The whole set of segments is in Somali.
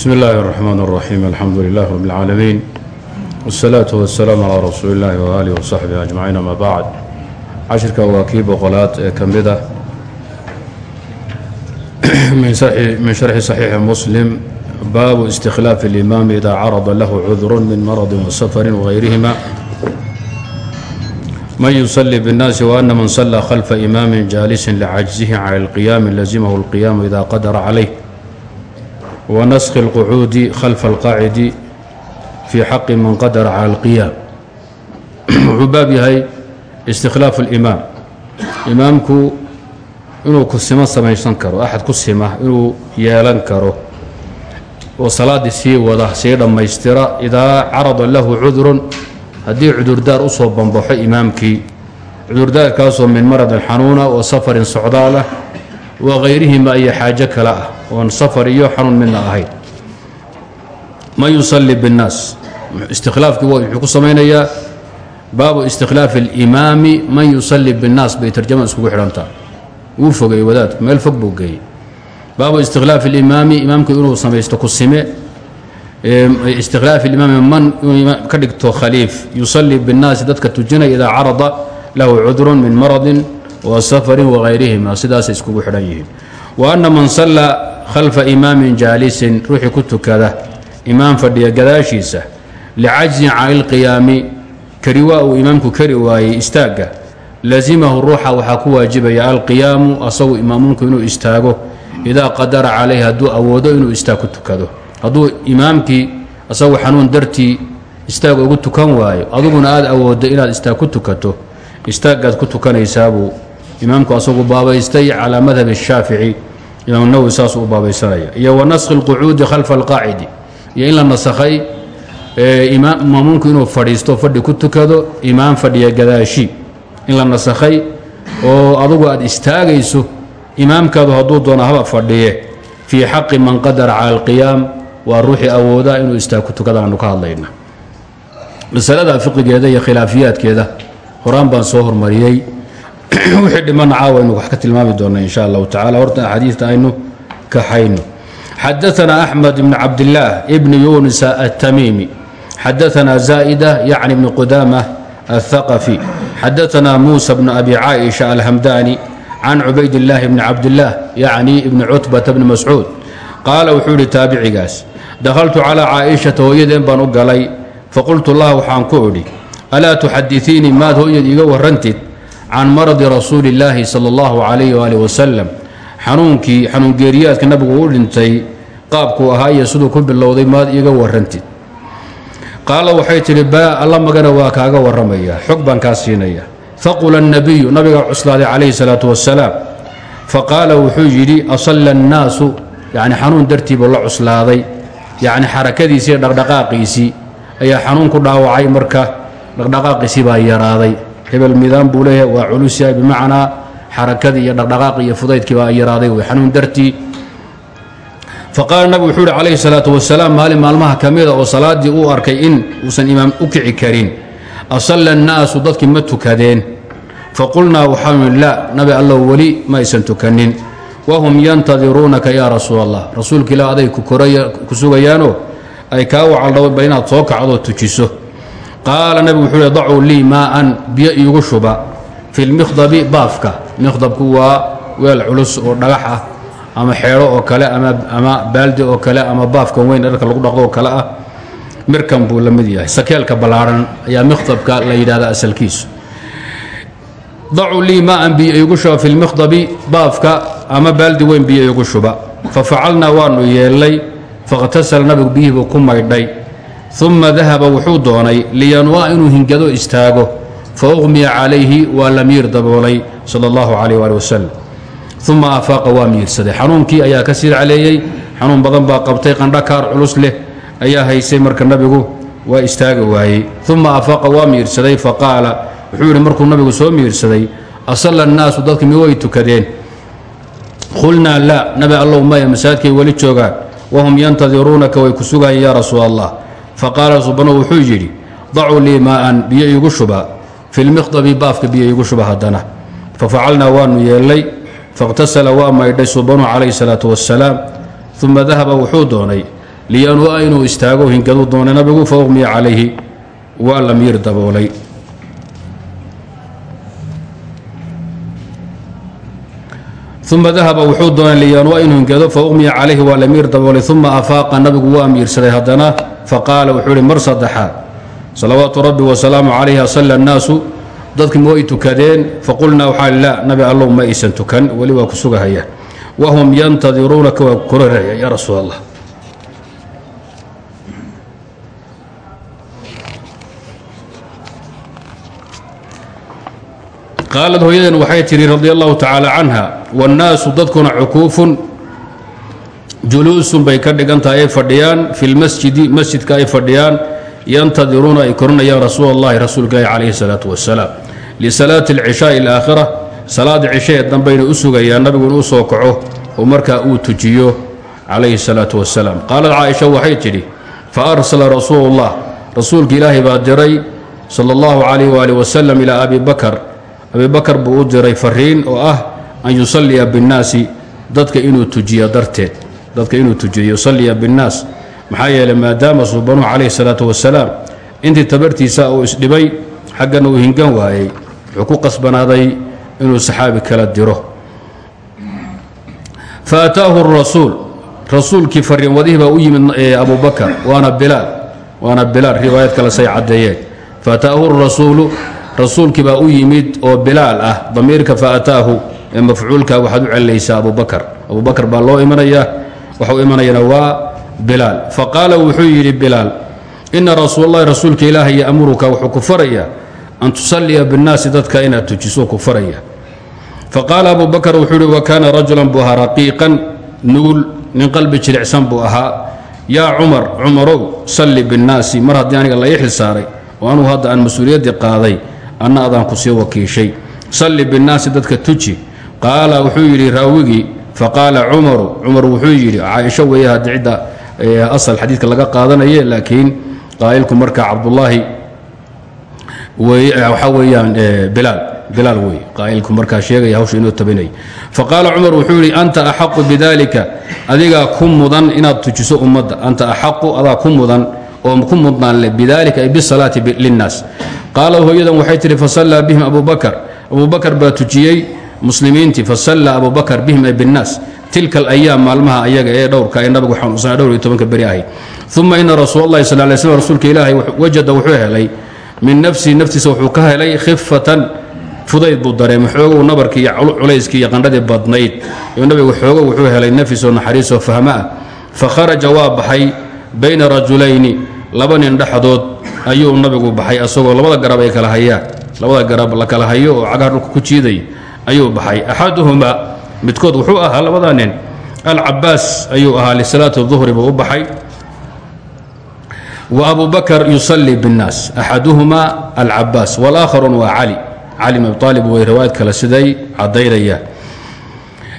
bsmi اllahi الرحman الرaxيim alxamdu lilah rb اlcaalamiin wالsalaaةu waالsalaamu calىa rasuuli اllahi waaalih wsaxbihi ajmaciin ama bacd cashirka waa kii boqolaad ee ka mid ah min sharxi صaxiixi muslim baabu istikhlaafi اlimaami ida carada lahu cudru min maradi wasafari wغayrihima man yusalii bالnaasi waana man salaa khalfa imaami jaalisin lcajzihi can اlqiyaami lazimahu اlqiyaamu ida qadara calayh wanaskhi اlqucuudi khalfa alqaacidi fii xaqi man qadara cala alqiyaam. Wuxuu baab yahay istikhlaaf اlimaam imaamku inuu ku simo samaysan karo axad ku sima inuu yeelan karo oo salaaddii sii wada sii dhammaystira idaa carada lahu cudurun haddii cudurdaar u soo bambaxo imaamkii cudurdaarkaasoo min maradin xanuuna wa safarin socdaal ah wa iyo xaajo kale ah oon safar iyo xanuun midna ahayn man yusalli biاnnaas istikhlaafkii wuxuu ku samaynayaa baabu istikhlaafi اlimaami man yusalli biاnnaas bay tarjamada iskugu xidhantaa wuu fogeeyey wadaadku meel fog buu geeyey baabu istikhlaafi اlimaami imaamku inuu samaysto kusime istikhlaafi imaami man inuu ka dhigto khaliif yusalli biاnnaasi dadka tujinaya idaa carada lahu cudrun min maradin wa safarin wagayrihima sidaasay iskugu xidhan yihiin wa anna man sallaa khalfa imaamin jaalisin ruuxii ku tukada. Imaam fadhiya gadaashiisa licajzin cani ilqiyaami kari waa uu imaamku kari waayey istaagga lazimahu ruuxa waxaa ku waajibaya alqiyaamu asagu imaamuunku inuu istaago. Idaa qadara calayh hadduu awoodo inuu istaag ku tukado. Hadduu imaamkii asagu xanuun dartii istaag ugu tukan waayo aduguna aad awooddo inaad istaag ku tukato. Istaaggaad ku tukanaysaabuu imaamku asagu baabaystay calaa madhab الshaafici imaam nawowi saasuu u baabaysanaya iyo wa naskhi اlqucuudi khalfa alqaacidi. Iyo in la nasakhay maamuunku inuu fadhiisto fadhi ku tukado imaam fadhiya gadaashi. In la nasakhay oo adugu aad istaagayso imaamkaadu hadduu doono haba fadhiye. Fii xaqi man qadara cala alqiyaam waa ruuxii awooda inuu istaag ku tukada aanu ka hadlayna. Masalada fiqigeeda iyo khilaafiyaadkeeda horaan baan soo hormariyey wixii dhimana caawa inu wax ka tilmaami doona in sha allahu tacala horta axaadiista aynu kaxayno xadaanaa axmed ibn cabdillaah ibni yuunisa atamiimi xadaanaa zaa'ida yacni ibni qudaama athaqafi xadaanaa muusa bnu abi caaisha alhamdaani can cubaydillaahi bni cabdillaah yacni ibni cutbata bni mascuud. Qaala wuxuu idhi taabicigaas dakhaltu calaa caaishata hooyadeen baan u galay. Faqultu lah waxaan ku idhi alaa tuxaditiinii maad hooyad iga warantid can maradi rasuuli اllaahi salى اllahu calayh waalih wasalam xanuunkii xanuungeeriyaadka nabigu u dhintay qaabkuu ahaa iyo siduu ku bilowday maad iiga warrantid qaala waxay tidhi baa alla magana waa kaaga warramaya xog baan kaa siinaya faqula الnabiyu nabigaa cuslaaday calayhi الsalaatu wasalaam faqaala wuxuu yidhi asalla الnaasu yacni xanuun dartiibuu la cuslaaday yacni xarakadiisii dhaqdhaqaaqiisii ayaa xanuun ku dhaawacay marka dhaqdhaqaaqiisii baa yaraaday hebel midaan buu leeyahay waa culusyahay bimacnaa xarakadii iyo dhaqdhaqaaqi iyo fudaydkii baa yaraaday wey xanuun dartii. Faqaala nabigu wuxuu uhi calayhi salaatu wasalaam maalin maalmaha ka mida oo salaaddii uu arkay in uusan imaam u kici karin asalla annaasu dadkii ma tukadeen. Faqulnaa waxaanu ihi laa nabi allow weli ma aysan tukanin wahum yantadiruunaka yaa rasuul allah rasuulka ilah aday ku sugayaanoo ay kaa wacaldhawba inaad soo kacdoo tujiso qaala nabigu wuxuu hi dacuu lii maaan biyo iigu shuba. Fi lmikhdabi baafka. Mikhdabku waa weel culus oo dhagax ah ama xeedho oo kale ama baaldi oo kale ama baafkan weyn dharka lagu dhaqdo oo kale ah. Mirkan buu la mid yahay. Sakeelka ballaarhan ayaa mikhdabka la yidhahda asalkiisu dacuu lii maaan biyo iigu shuba. Fi lmikhdabi baafka ama baaldi weyn biyo maydhay uma dahaba wuxuu doonay liyanwaa inuu hingado istaago fa uqmiya calayhi waa la miir daboolay sala allahu calayh waali wasalam uma afaaqa waa miirsaday xanuunkii ayaa ka sii caleeyey xanuun badan baa qabtay qandhakaar culus leh ayaa haysay marka nabigu waa istaagi waayey uma afaaqa waa miirsaday faqaala wuxuu yidhi markuu nabigu soo miirsaday asalla annaasu dadki mi way tukadeen qulnaa laa nabi allow maya masaajidkay weli joogaan wahum yantadiruunaka way ku sugayeen yaa rasuul allah faqaala subanu wuxuu yidhi dacuu lii maaan biyo iigu shuba. Fi lmikhdabi baafka biyo iigu shuba haddana. Fafacalnaa waanu yeellay faاqhtasala waa maydhay subanu calayhi salaatu wasalaam uma dahaba wuxuu doonay liyanua inuu istaago hingadu doonay nabigu fa uqmiya calayhi. Waa la miir daboolay. Uma dahaba wuxuu doonay liyanua inuu hingado fa uqmiya calayhi. Waa la miir daboolay uma afaaqa nabigu waa miirsaday haddana faqaala wuxuu ihi mar saddexaad. Salawaatu rabbi wasalaamu calayhi asalla annaasu dadkii ma way tukadeen? Faqulnaa waxaa la nabi allow ma aysan tukan weli waa ku sugahayaan wahum yantadiruunaka waa kororaya yaa rasuul allah qaalad hooyadeen waxay tidhi radi allahu tacaala canha wاnnaasu dadkuna cukuufun juluusun bay ka dhigan tahay ay fadhiyaan. Fi lmasjidi masjidka ay fadhiyaan. Yantadiruuna ay korinayaan rasuulallahi rasuulka ilahi calayhi salaatu wasalaam lisalaati alcishaai alaakhira salaad cishahe dambayna u sugayaan nabigu inuu soo kaco oo markaa uu tujiyo calayhi salaatu wasalaam qaalat caaisha waxay tidhi fa arsala rasuulu llah rasuulka ilaahay baa diray sala allahu calayh waali wasalam ilaa abi bakar. Abi bakar buu u diray fariin oo ah an yusalliya binnaasi dadka inuu tujiyo darteed dadka inuu tujiyo yusalliya binnaas. Maxaa yeelay maadaama suubanuhu calayhi salaatu wasalaam intii tabartiisa uu isdhibay xaggana uu hingan waayey. Wuxuu ku qasbanaaday inuu saxaabi kala diro. Fa ataahu rasuul. Rasuulkii fariin wadihii baa u yimid abu bakar waana bilaal. Waana bilaal riwaayad kale say caddeeyeen fa ataahu rasuulu. Rasuulkii baa u yimid oo bilaal ah. Damiirka fa ataahu ee mafcuulka waxaad u celinaysaa abubakar abubakar baa loo imanayaa waxa u imanayana waa bilaal. Faqaala wuxuu yidhi bilaal ina rasuulalahi rasuulka ilaahay yamuruka wuxuu ku farayaa an tusalliya binnaasi dadka inaad tujiso ku faraya. Faqaala abu bakar wuxuu ihi wa kaana rajulan buu ahaa raqiiqan nin qalbi jilicsan buu ahaa. Yaa cumar cumarow salli binnaasi mar haddii aniga la ii oo anugu hadda aan mas'uuliyaddii qaaday anna adaan ku sii wakiishay. Salli binnaasi dadka tuji. Qaala wuxuu yidhi raawigii faqaala cumaru cumar wuxuu yidhi caaisho weeye haddi cidda asal xadiidka laga qaadanaye laakiin qaa'ilku marka cabdullaahi waxaa weeyaan bilaal bilaal wey qaa'ilku markaa sheegaya hawsha inuu tabinay faqaala cumar wuxuu yidhi anta axaqu bidalika adigaa ku mudan inaad tujiso ummadda anta axaqu adaa ku mudan oo ku mudnaan bidalika ay bisalaati linnaas qaalad hooyadan waxay tihi fasallaa bihim abu bakar abu bakar baa tujiyey muslimiintii fasallaa abu bakar bihim ay binnaas. Tilka alayaam maalmaha ayaga ee dhowrka ee nabigu xanuunsanaa dhowr iyo tobanka beri ahayd uma ina rasuul sal lay slm rasuulka ilaahay wajada wuxuu helay min nafsihi naftiisa wuxuu ka helay khifatan fudayd buu dareemay xoogow nabarkii iyo culayskii iyo qandhadii badnayd. Oo nabigu xoogow wuxuu helay nafisoo naxariisoo fahmo ah. Fa kharaja waa baxay bayna rajulayni laba nin dhexdood ayuu nabigu baxay asagoo labada garab ay kala hayaan. Labada garab la kala hayo oo cagaha dhulka ku jiiday ayuu baxay. Axaduhumaa midkood wuxuu ahaa labada nin. Alcabaas ayuu ahaa lisalaati duhri buu u baxay. Wa abu bakar yusallii biاnnaas axaduhumaa alcabaas wاlaakharun waa cali cali bn way riwaayad kale siday caddaynayaan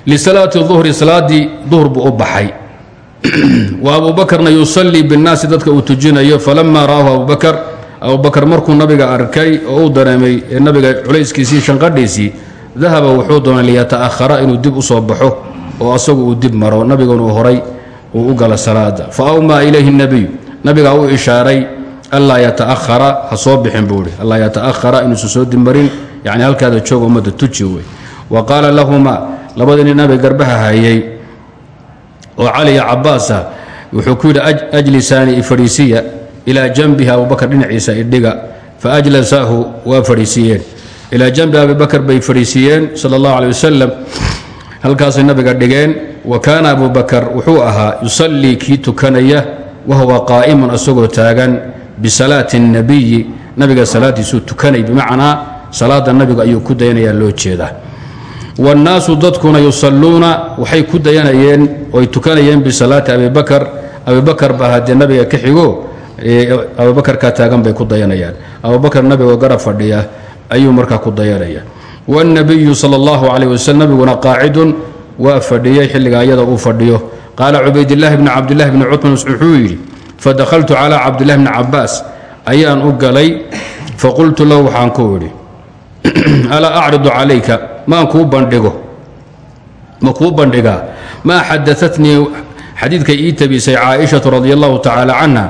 lisalaati duhri salaaddii duhr buu u baxay. Wa abu bakrna binnaasi dadka uu tujinayo. Falama ra'aahu abu bakar markuu nabiga arkay oo uu dareemay nabiga culayskiisii shanqadhiisii dahaba wuxuu doonay liyata'ahara inuu dib u soo baxo oo asagu uu dib maro. Nabiguna uu horay uu u gala salaada. Fa awmaa ilayhi nebiyu nabigaa u ishaaray anlaa yata'ahara ha soo bixin buu ihi anlaa yata'ahara inuusan soo dibmarin yacni halkaada joog ummadda tuji wey wa qaala lahumaa labadii nin nabiga garbaha hayay oo cali iyo cabaasa wuxuu ku yidhi ajlisaani ifadhiisiya ilaa janbihi abubakar dhinaciisa idhiga fa ajlasaahu waa fadhiisiiyeen ilaa janbi abibakar bay fadhiisiiyeen sala allahu aley wasalam halkaasay nabiga dhigeen wa kaana abu bakar wuxuu ahaa yusallii kii tukanaya wahuwa qaa'imun asagoo taagan bisalaati اnnabiyi nabiga salaadiisuu tukanay bimacnaa salaada nabiga ayuu ku dayanayaa loo jeedaa. Wاnnaasu dadkuna yusalluuna waxay ku dayanayeen oy tukanayeen bisalaati abibakar abibakar baa haddee nabiga ka xigo abubakarkaa taagan bay ku dayanayaan. Abubakar nabigoo garab fadhiya ayuu markaa ku dayanaya wاnnabiyu sal اllahu calayh waslm nabiguna qaacidun waa fadhiyey xilliga ayada uu fadhiyo. Qaala cubaydillahi bni cabdillahi bni cutman wuxuu yidhi fadahaltu calaa cabdillahi bni cabaas ayaan u galay faqultu lahu waxaan ku idhi alaa acridu calayka? Maan kuu bandhigo? Ma kuu bandhigaa? Maa xadaatnii xadiidkay ii tabisay caaishatu radi allahu tacaala canha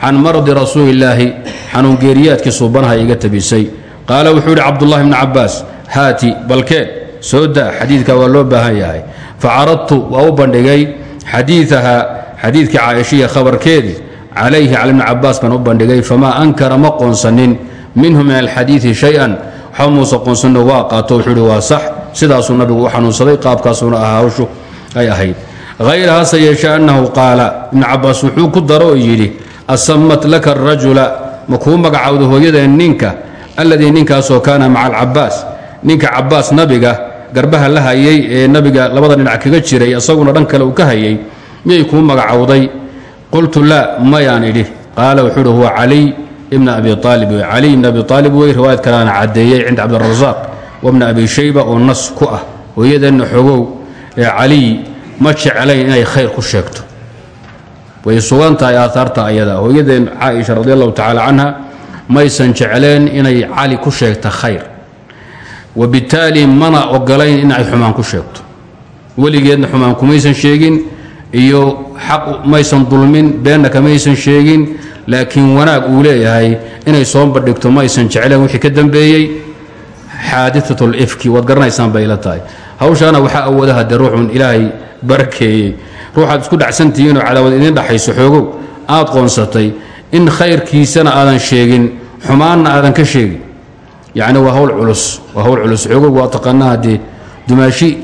can maradi rasuuli illaahi xanuungeeriyaadkii suubanaha iga tabisay qaala wuxuu yidhi cabdullahi bni cabaas haati balkeen soo da xadiidka waa loo baahan yahay. Facaradtu waa u bandhigay xadiiaha xadiidkii caaishiya khabarkeedii calayhi cala bni cabaas baan u bandhigay famaa ankara ma qoonsanin minhu min alxadiidi shay-an waxba muuse qoonsanno waa qaato. Wuxuu ihi waa sax sidaasuu nabigu u xanuunsaday qaabkaasuuna ahaa hawshu ay ahayd. Hayra hase yeeshe annahu qaala ibnu cabaas wuxuu ku daro oo yidhi asamat laka arajula ma kuu hooyadeen ninka alladii ninkaasoo kaana maca alcabaas ninka cabaas nabiga garbaha la hayay ee nabiga labada dhinac kaga jiray isaguna dhan kale uu ka hayay miyay kuu magacowday? Qultu laa mayaan idhi. Qaala wuxuu uhi huwa caliy ibna abi aalib wey caliy ibna abi aalib wey riwaayad kaleana caddeeyey cinda cabdirasaaq wabna abi shayba oo nas ku ah. Hooyadeenna xogow ee caliy ma jeclayn inay khayr ku sheegto. Way sugan tahay aaaarta ayada. Hooyadeen caaisha radi allahu tacaala canha maysan jecleen inay cali ku sheegta khayr. Wabittaali mana ogolayn in ay xumaan ku sheegto. Weligeedna xumaan kumaysan sheegin iyo xaq maysan dulmin beenna kamaysan sheegin laakiin wanaag uu leeyahay inay soo bandhigto maysan jecleen. Wixii ka dambeeyey xaadiat lifki waad garanaysaan bay ila tahay. Hawshaana waxaa awoodaha dee ruuxun ilaahay barakeeyey ruuxaad isku dhacsantihiinoo cadaawad idiin dhaxayso xoogow aad qoonsatay in khayrkiisana aadan sheegin xumaanna aadan ka sheegin. Yacni waa hawl culus waa hawl culus. Xoogow waa taqaanaa haddee dumaashi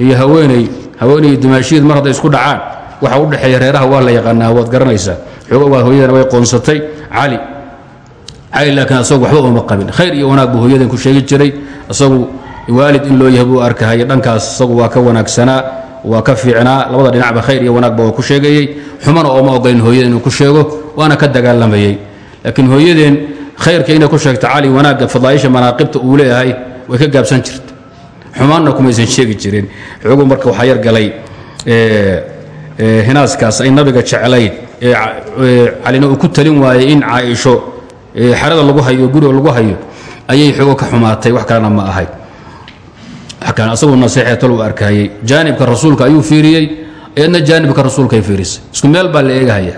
iyo haweeney haweeney dumaashiyad mar hadday isku dhacaan waxa u dhexeeya reeraha waa la yaqaanaa waad garanaysaa. Xoogow waa hooyadana way qoonsatay. Cali cali laakiin asagu waxba uma qabin. Khayr iyo wanaag buu hooyadan ku sheegi jiray. Asagu waalid in loo yahay buu arkahaya dhankaas isagu waa ka wanaagsanaa waa ka fiicnaa. Labada dhinacba khayr iyo wanaagba waa ku sheegayey. Xumana ooma ogolin hooyada inuu ku sheego waana ka dagaalamayey. Laakiin hooyadeen khayrka inay ku sheegto cali wanaagga fadaaisha manaaqibta uu leeyahay way ka gaabsan jirta xumaanna kumaysan sheegi jirin. Xoogu marka waxaa yargalay hinaaskaas ay nabiga jeclayd calina uu ku talin waayey in caaisho xerada lagu hayo guriga lagu hayo ayay xoogo ka xumaatay. Wax kalena ma ahay asagu naseexeetol u arkayey jaanibka rasuulka ayuu fiiriyey eedna jaanibka rasuulkay fiirisay isku meel baa la eegahaya.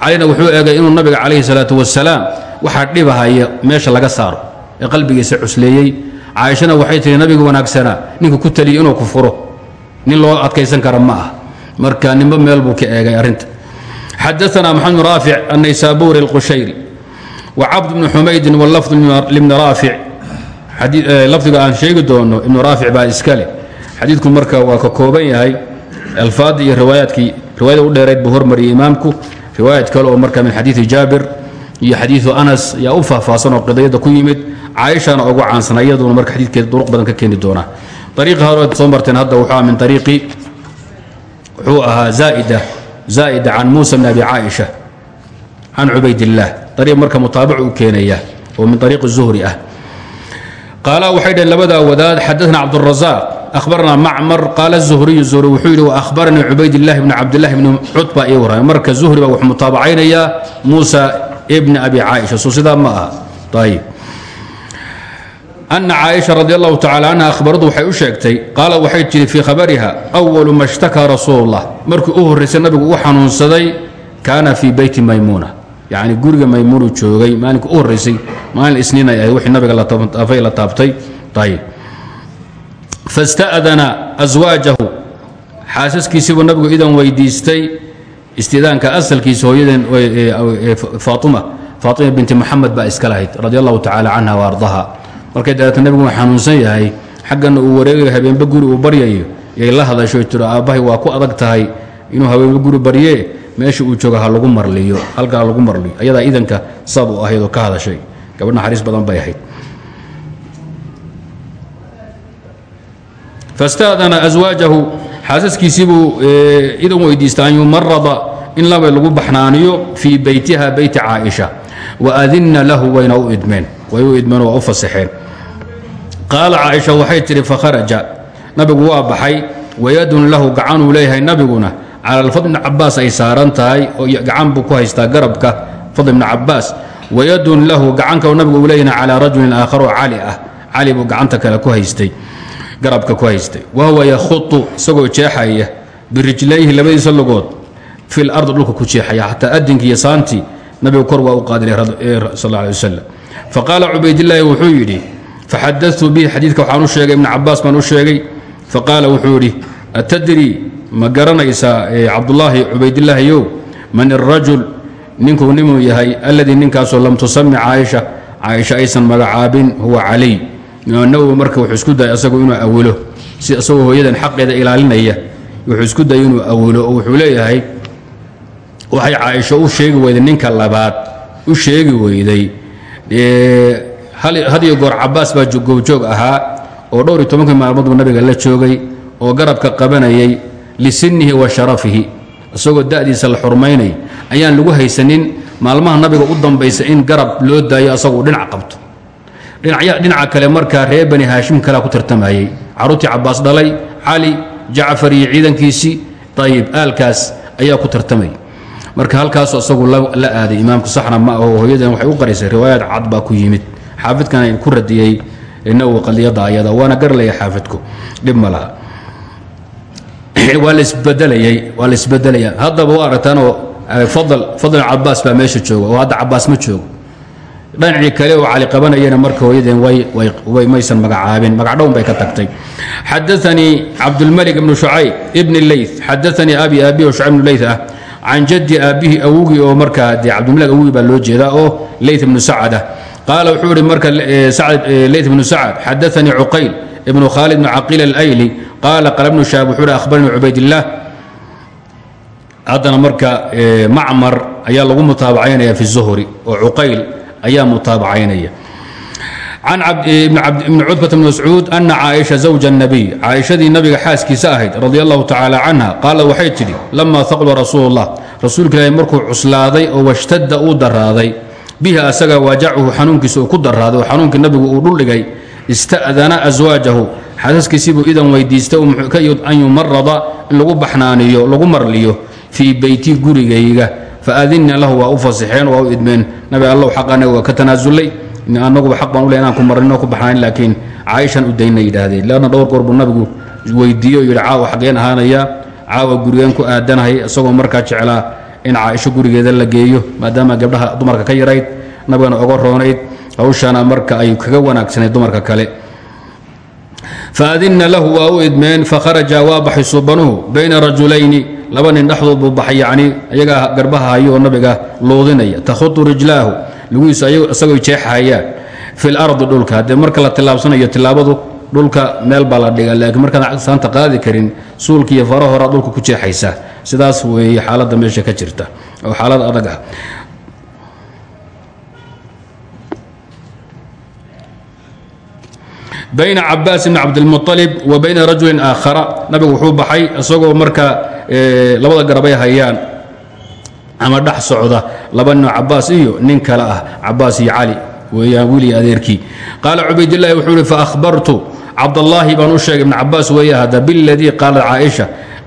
Calina wuxuu eegay inuu nabiga calayhi salaatu wasalaam waxaa dhibahaya meesha laga saaro ee qalbigiisa cusleeyey. Caaishana waxay tihi nabiga wanaagsanaa ninka ku taliyey inuu ku furo. Nin loo adkaysan kara ma ah marka nimba meel buu ka eegay arrinta. Xadaana maxamed bn raafic annaysaabuuri alqushayri wa cabd bni xumaydin raafic lafdiga aan sheegi doono ibnu raafic baa iskale xadiidku marka waa ka kooban yahay alfaadii iyo riwaayaadkii riwaayada u dheerayd buu hormariyey imaamku. Riwaayad kale oo marka min xadiidi jaabir iyo xadiidu anas ayaa u faahfaahsan oo qidayada ku yimid. Caaishana ugu caansana iyaduna marka xadiidkeeda duruq badan ka keeni doonaa. Ariiqi hore soo marteen hadda wuxuu min ariiqi wuxuu ahaa zaaida zaa'ida can muusa bn abi caaisha can cubaydillaah ariiq marka mutaabac u keenaya oo min ariiqi zuhri ah qaala waxay dhaheen labadaa wadaad xadaana cabdurazaaq ahbarna macmar qaala zuhriyu zuhri wuxuu yidhi waahbaranii cubaydillahi bni cabdillahi bni cutba ii warramay marka zuhri baa wuxuu mutaabacaynayaa muusa ibni abi caaisha. Soo sidaa ma aha. Ayib ana caaisha radi allahu tacala canha akhbaradu waxay u sheegtay qaala waxay tidhi fii khabariha awalu ma shtakaa rasuulullah. Markii u horraysay nabigu u xanuunsaday kaana fii beyti maymuuna. Yacni guriga maymuunu joogay maalinka u horraysay maalin isniin ay ahayd wixii nabiga afay la taabtay. Ayib fasta'dana aswaajahu xaasaskiisiibuu nabigu idan weydiistay istidaanka asalkiisa hooyadeen faatima. Faatima binti moxamed baa iska lahayd radi allahu tacaala wa ardaha. Markay dabeeta nabigu uu xanuunsan yahay xaggana uu wareegayo habeenba guri uu baryayo. Yay la hadasho tiro aabbahay waa ku adag tahay inuu habeenba guri barye meesha uu jooga lagu marliyo halka ha lagu marliyo. Ayadaa idanka saab u ka hadashay gabadh naxariis badan bay ahayd. Fasta'dana aswaajahu xaasaskiisiibuu idan weydiista an yumarada in laba lagu baxnaaniyo fii beytiha beyti caaisha. Waadinna lahu wayna u idmeen. Way u idmeen waa u fasaxeen qaala caaisha waxay tidhi fakharaja nabigu waa baxay wayadun lahu gacanuu leeyahay nabiguna. Cala alfadl bni cabaas ay saaran tahay gacan buu ku haystaa garabka fadl bni cabaas wayadun lahu gacanka nabigu uu leeyahna calaa rajulin aakhar oo cali ah. Cali buu gacanta kale ku haystay garabka ku haystay. Wahuwa yakhutu isagoo jeexaya birijlayhi labadiisa lugood fi lardi dhulka ku jeexaya xataa adinki iyo saantii nabigu kor waa u qaadilay sal alay wasalam faqaala cubaydillaahi wuxuu yidhi faxadatu bihi xadiidka waxaan u sheegay ibn cabaas baan u sheegay faqaala wuxuu yidhi atadri ma garanaysaa cabdulaahi cubaydillaahiyow man irajul ninkuu nimuu yahay alladii ninkaasoo lam tusami caaisha caaisha aysan magacaabin huwa calay nawowi marka wuxuu isku dayay asagu inuu awilo si isagoo hooyadan xaqeeda ilaalinaya wuxuu isku dayay inuu awilo oo wuxuu leeyahay waxay caaisho u sheegi weyday ninka labaad u sheegi weyday. Hadiyo goor cabaas baa goobjoog ahaa oo dhowr iyo tobankii maalmoodbu nabiga la joogay oo garabka qabanayay lisinihi wa sharafihi isagoo da'diisa la xurmaynay ayaan lagu haysanin maalmaha nabiga u dambaysa in garab loo daayo asaguu dhinac qabto. Dhinaca kale markaa reer bani haashim kalea ku tartamayey caruurtii cabaas dhalay cali jacfar iyo ciidankiisii ayib aalkaas ayaa ku tartamay. Marka halkaasu isagu la aaday imaamku saxna ma aho hooyadan waxay u qarisay riwaayaad cad baa ku yimid. Xaafidkana ku radiyey nawowi qadiyada ayada waana garlaya xaafidku. Dhib ma laha. Waa lasbedelayay waa la isbedelaya haddaba waa aragtaanoo fadl fadl cabaas baa meesha jooga oo hadda cabaas ma joogo. Dhanacii kale oo cali qabanayana marka hooyadeen maysan magacaabin. Magacdhown bay ka tagtay. Xadaanii cabdulmalik ibnu shucayb ibn leyth xadaanii abi aabihi shucayb ibnu leyth ah. Can jaddi aabbihi awogii oo markaa dee cabdilmalik awogii baa loo jeedaa oo leyth ibnu sacad ah. Qaala wuxuu ihi marka leyth ibnu sacad xadaanii cuqayl ibnu khaalid bn caqiil alayli. Qaala qala bnu shaab wuxuu hi akhbaranii cubaydillaah haddana marka macmar ayaa lagu mutaabacaynaya fi zuhri oo cuqayl ayaa mutaabacaynaya can ibni cudbata bn mascuud ana caaisha zawja الnabiy caaishadii nabiga xaaskiisa ahayd radi allahu tacaala canha qaala waxay tidhi lama haqla rasuul اllah rasuulka ilaahi markuu cuslaaday oo washtada uu daraaday bihi asaga waajachu xanuunkiisa uu ku daraaday oo xanuunkii nabigu uu dhuldhigay ista'dana aswaajahu xaasaskiisiibuu idan weydiistay an yumarada in lagu baxnaaniyo lagu marliyo fii beyti gurigayga faadinna lahu waa u fasixeen waa u idmeen. Nabi allow xaq anaga waa ka tanaasulay anaguba xaq baan u le inaan ku marino ku baxnaanin laakiin caaishan u dayna yidhaahdeen. Leanna dhowr goor nabigu weydiiye yidhi caawa xaggeen ahaanaya caawa gurigeen ku aadanahay isagoo markaa jeclaa in caaisho gurigeeda la geeyo maadaama gabdhaha dumarka ka yarayd nabigana oga roonayd hawshana marka ay kaga wanaagsanayd dumarka kale. Faadinna lahu waa u idmeen fakharaja waa baxay subanuhu bayna rajulayni laba nin dhexdood baxay yacni iyagaa garbaha hayo oo nabiga luudinaya takhutu rijlaahu lugihiisu isagoo jeexahayaan fi lardi dhulka. Haddee marka la tillaabsanayo tillaabadu dhulka meel baa la dhiga laakiin markaan saanta qaadi karin suulka iyo fara horaa dhulka ku jeexaysaa sidaas weeye xaaladda meesha ka jirta oo xaalad adag ah. Bayna cabaas bni cabdilmualib wa bayna rajulin aakhara. Nabigu wuxuu baxay isagoo marka labada garabay hayaan ama dhex socda laba nin cabaas iyo nin kale ah cabaas iyo cali weeyaan wiili adeerkii. Qaala cubaydillahi wuxuu ihi faahbartu cabdallaahi baan u sheegay ibn cabaas weeye hada biladii qaalat caaisha.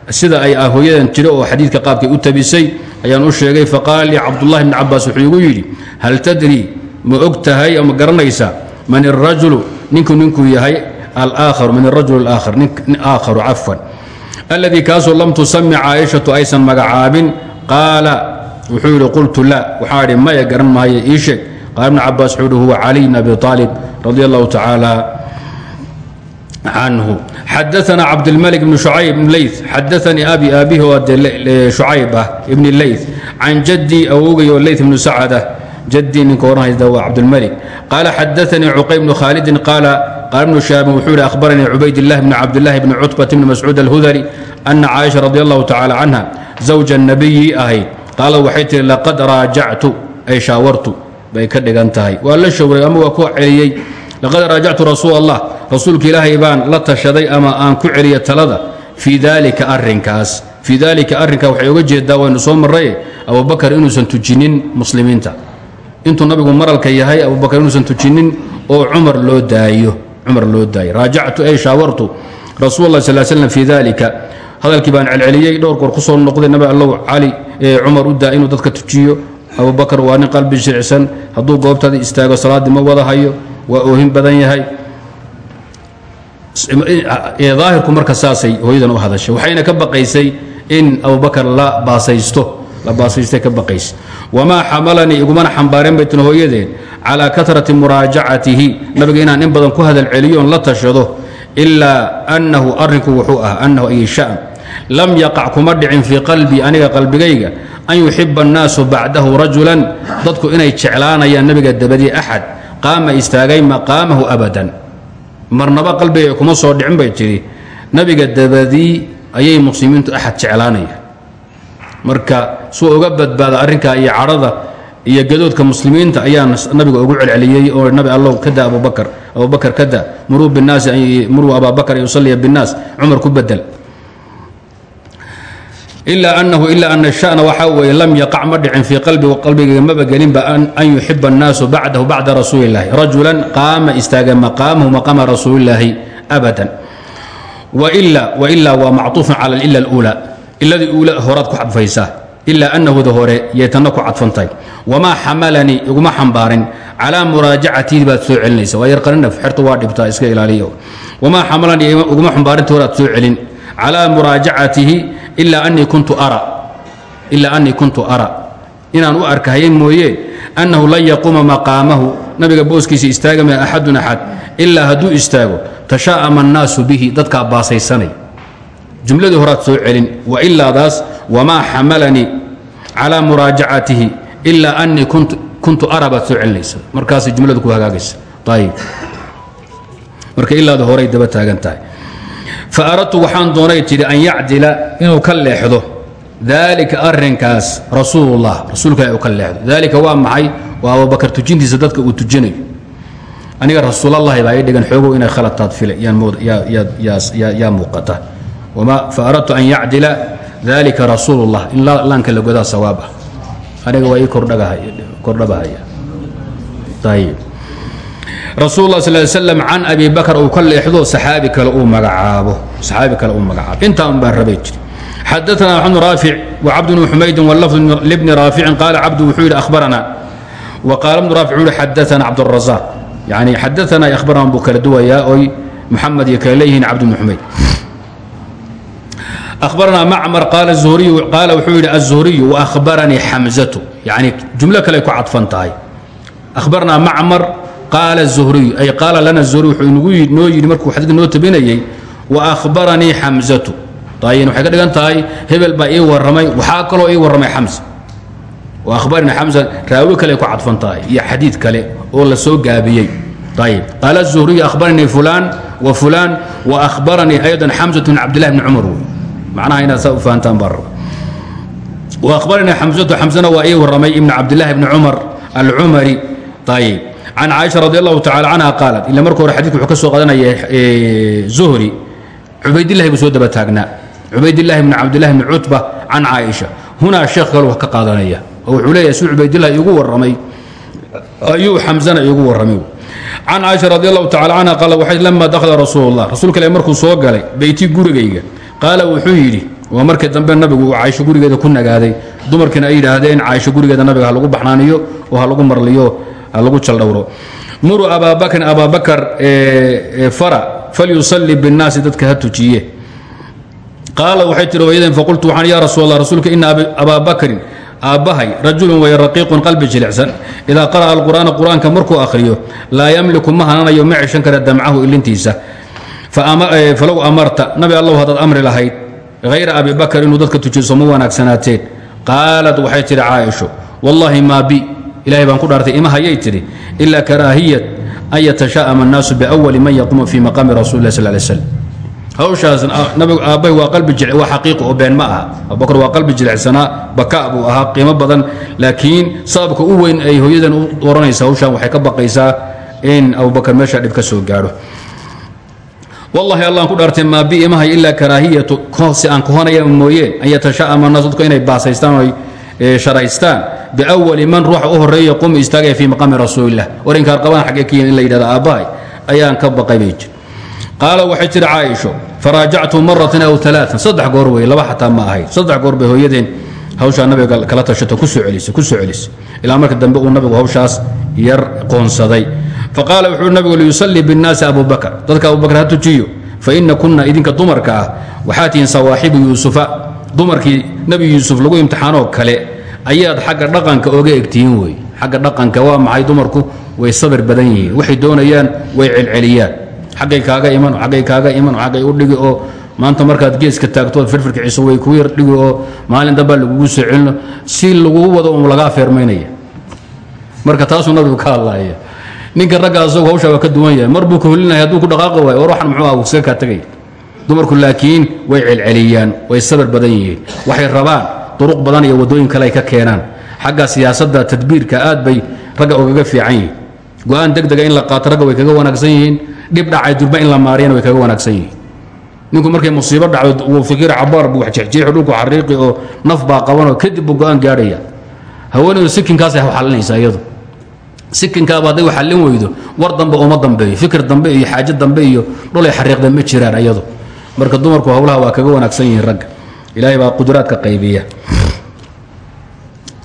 Sida ay hooyadan jira oo xadiidka qaabkay u tabisay ayaan u sheegay faqaala lii cabdullahi bni cabaas wuxuu igu yidhi hal tadri ma og ama garanaysa? Man irajulu ninku ninkuu yahay alaaharu min arajul alaakhar nin aakharu cafwan alladii kaasoo lam tusami caaishatu aysan magacaabin qaala wuxuu yidhi qultu la. Waxaa idhi maya garan maayo ii sheeg. Qaala ibnu cabaas wuxuu yidhi huwa caliy bn abi aalib radi allahu tacaala canhu. Xadaana cabdilmalik bn shucayb ibn leyth xadaanii abi aabihi oo dee shucayb ah ibni leyth can jadii awogay oo leyth ibnu sacada jadii ninka oranhayda waa cabdulmalik qaala xadaanii cuqayb bnu qaala ibnu shaabin wuxuu yidhi akhbaranii cubaydillahi bni cabdillahi bni cutbat bni mascuud alhudari ana caaisha radi allahu tacala canha zawja nabiyi ahayd qaala waxay tihi laqad raajactu ay shaawartu bay ka dhigan tahay waa la showray ama waa ku celiyey laqad raajactu rasuul allah rasuulka ilaahay baan la tashaday ama aan ku celiya talada fii daalika arrinkaas fii daalika arrinkaa waxay oga jeedaa waynu soo marraye abubakar inuusan tujinin muslimiinta intuu nabigu maralka yahay abubakar inuusan tujinin oo cumar loo daayo cumar loo daayo raajactu ay shaawartu rasuul allah sal slam fii dalika hadalkii baan celceliyey dhowr goor ku soo noqday nabi allow cali cumar u daa inuu dadka tujiyo. Abubakar waa nin qalbi shiricsan hadduu goobtaada istaago salaaddii ma wada hayo waa oohin badan yahay. Daahirku marka saasay hooyadan u hadashay. Waxayna ka baqaysay in abubakar la baasaysto la baasaystay ka baqays. Wamaa xamalanii igumana xambaareen baytun hooyadeen calaa katrati muraajacatihi. Nabiga inaan in badan ku hadal celiyoon la tashado ilaa annahu arrinku wuxuu ah annahu ay shan lam yaqac kuma dhicin fii qalbii aniga qalbigayga an yuxiba annaasu bacdahu rajulan. Dadku inay jeclaanayaan nabiga dabadii axad qaama istaagay maqaamahu abadan. Marnaba qalbigayga kuma soo dhicin bay tidhi nabiga dabadii ayay muslimiintu axad jeclaanayaan. Marka suu uga badbaada arrinka iyo cadhada iyo gadoodka muslimiinta ayaan nabiga ugu celceliyey oo nabi allow kada abubakr abubakr kada muruu binaasi muruu ababakr an binnaas. Cumar ku bedel. Ilaa anahu ilaa ana shana waxaa weeye lam yaqac ma dhicin fii qalbi qalbigayga maba gelinba an yuxiba annaasu bacdahu bacda rasuuli rajulan qaama istaaga maqaamahu maqaama rasuulillaahi abadan. Wailaa waa macuufun cala ila lula iladii ula horaad ku xadfaysaa ilaa anahuda hore yay tanna ku cadfantahay wamaa xamalanii iguma xambaarin calaa muraajacatihi baad soo celinaysa waa yarqarinaf xerta waa dhibtaa iska ilaaliya wamaa xamalanii iguma xambaarinta soo celin calaa muraajacatihi ilaa anii kuntu ara ilaa anii kuntu ara inaan u arkahaya mooye annahu lan yaquuma maqaamahu nabiga booskiisa istaagama axadun axad ilaa hadduu istaago tashaa'ama annaasu bihi dadkaa baasaysanay jumladii horaad soo celin wailaadaas wamaa xamalanii calaa muraajacatihi ilaa anii kuntu ara baad soo celinaysa jumladu ku hagaagaysa ayib marka ilaada horay daba taagan tahay fa aradtu waxaan doonay tidhi an yacdila inuu ka leexdo daalika arrinkaas rasuulullah rasuulka u ka leexdo daalika waa maxay waa abubakar tujintiisa dadka uu tujinayo aniga rasuulallahi baa ii dhigan xoogow inay khalataad file yaa muuqata fa aradtu an yacdila dalika rasuulullah in laanka la godaa sawaab ah aniga waa ii kordhabahaya ayib rasuul lah sal slam can abi bakr uu ka leexdo saxaabi kale uu magacaabo saxaabi kale uu magacaabo intaa un baan rabay jiri xadaثna maxamed raafic wcabd bn xumaydin wlafظ lbni raaficin qaala cabdu wuxuu yidhi ahbarana wa qaala bnu raafic wuxuu yihi xadaثana cabdالrazaq yani xadaثana ahbarana buu kala duwayaa oy maxamed iyo kale leeyihiin cabd bn xumayd أخبرنا معمر قال الزهري قال وxuu yihi الزهري وأخبرنيi حمزة يعني جuملo kale ku cadفan tahay أخبرنا معمر قال الزهري أي قال لنا الزهري wuxuu noo yidhi markuu xadيث noo tabinayey وأخبرنيi حمزة طaين waxay ka dhigan tahay hebel baa ii waramay waxaa kaloo ii waramay xمزة وأخبرني حمزة raawi kale ku cadفan tahay iyo xadيiث kale oo la soo gaabiyey طيب قال الزهري أخبرني فلان وفلان وأخبرني أيضا حمزة بن عبد الله بن عمر macnaha inaad saa u fahantaan baa raba wa akhbarana xamsatu xamsana waa ii warramay ibn cabdillahi bni cumar alcumari. Ayib can caaisha radi allahu tacala canha qaalat ila marka hore xadidka wuxuu ka soo qadanaya zuhri cubaydillahi buu soo daba taagnaa. Cubaydillahi bni cabdillahi bni cutba can caaisha. Hunaa sheekh kalu wax ka qaadanaya oo wuxuu leeyahay si cubaydillahi iigu warramay. Ayuu xamsana iigu warramay. Can caaisha radi allahu tacala canha qaala waxay lama dakhala rasuul rasuulka ilahi markuu soo galay beyti gurigayga qaala wuxuu yidhi waa markii dambe nabigu caaisho gurigeeda ku nagaaday. Dumarkiina ay yidhaahdeen caaisho gurigeeda nabiga ha lagu baxnaaniyo oo ha lagu marliyo ha lagu jaldhowro muruu abaabakrin abaabakar fara falyusalli binnaasi dadka ha tujiye. Qaala waxay tihi hooyadeen faqultu waxaan yaa rasuul allah rasuulka ina abaabakrin aabbahay rajulun way raqiiqun qalbi jilicsan idaa qara'a alqur'aana qur'aanka markuu akhriyo laa yamliku ma hananayo ma ceshan kara damcahu ilintiisa falow amarta nabi allow haddaad amri lahayd hayra abi bakr inuu dadka tujiso ma wanaagsanaateen qaalat waxay tidhi caaisho wallaahi maa bi ilahay baan ku dhaartay ima hayay tidhi ilaa karaahiyat an yatasha'ama annaasu biawali man yaquumu fii maqaami rasuli lah sal lay hawshaas nabigu aabbahay waa qalbi waa xaqiiqi oo been ma aha abubakr waa qalbi jilicsanaa baka buu ahaa qiimo badan laakiin sababka u weyn ay hooyadan u oranaysa hawshan waxay ka baqaysaa in abubakar meesha dhib ka soo gaadho wallahi allaan ku dhaartay maa bi imahay ilaa karaahiyatu. Si aan kohonaya mooyeen an yatasha'ama naas dadku inay baasaystaan oy sharaystaan. Biawali man ruuxa u horreeya qum istaagaya fii maqaami rasuulillah. War inkaar qabaan xaggee ka yihiin in la yidhahda aabbahay ayaan ka baqay bay jir. Qaala waxay tiri caaisho faraajactu maratan aw alaaan saddex goor wey laba xataa ma ahayd. Saddex goor bay hooyadeen hawshaa nabiga kala tashato ku soo celisay ku soo celisay ilaa marka dambe uu nabigu hawshaas yar qoonsaday. Faqaala wuxuu nabigu liyusallii binnaasi abubakr dadka abubakr ha tujiyo. Faina kunna idinka dumarka ah waxaa sawaaxibu yuusufa. Dumarkii nebi yuusuf lagu imtixaanoo kale ayaad xagga dhaqanka oga egtihiin wey. Xagga dhaqanka waa maxay? Dumarku way sabir badan yihiin. Waxay doonayaan way celceliyaan. Xaggay kaaga iman xaggay kaaga iman xaggay u dhigi oo maanta markaad geeska taagtood firfirkiciso way ku yar dhigi oo maalin dambaa lagugu soo celino. Si lagugu wado um lagaa feermaynaya marka taasuu nabigu ka hadlaaya ninka ragga asagu hawshaa ka duwan yahay mar buu ka holinaya hadduu ku dhaqaaqi waayo war waxan muxuu ah iskaga kaa dumarku laakiin way celceliyaan way sabir badan yihiin waxay rabaan duruq badan iyo waddooyin kale ay ka keenaan. Xagga siyaasadda tadbiirka aad bay ragga ugaga fiican yihiin. Go'aan in la qaato ragga way kaga wanaagsan yihiin. Dhib dhacay durba in la maariyana way kaga wanaagsan yihiin. Ninku markay musiibo dhacdo wuu fikir cabaar buu jexjeexi dhulku xariiqi oo naf baa qabanoo kadib buu go'aan gaadhaya haweenaydu sikinkaasay xallinaysaa iyadu sikinkaaba hadday xallin weydo war dambe uma dambeeyo fikir dambe iyo xaajo dambe iyo dhulay xariiqda ma jiraan iyadu. Marka dumarku hawlaha waa kaga wanaagsan yihiin ragga ilaahay baa quduraadka qaybiya.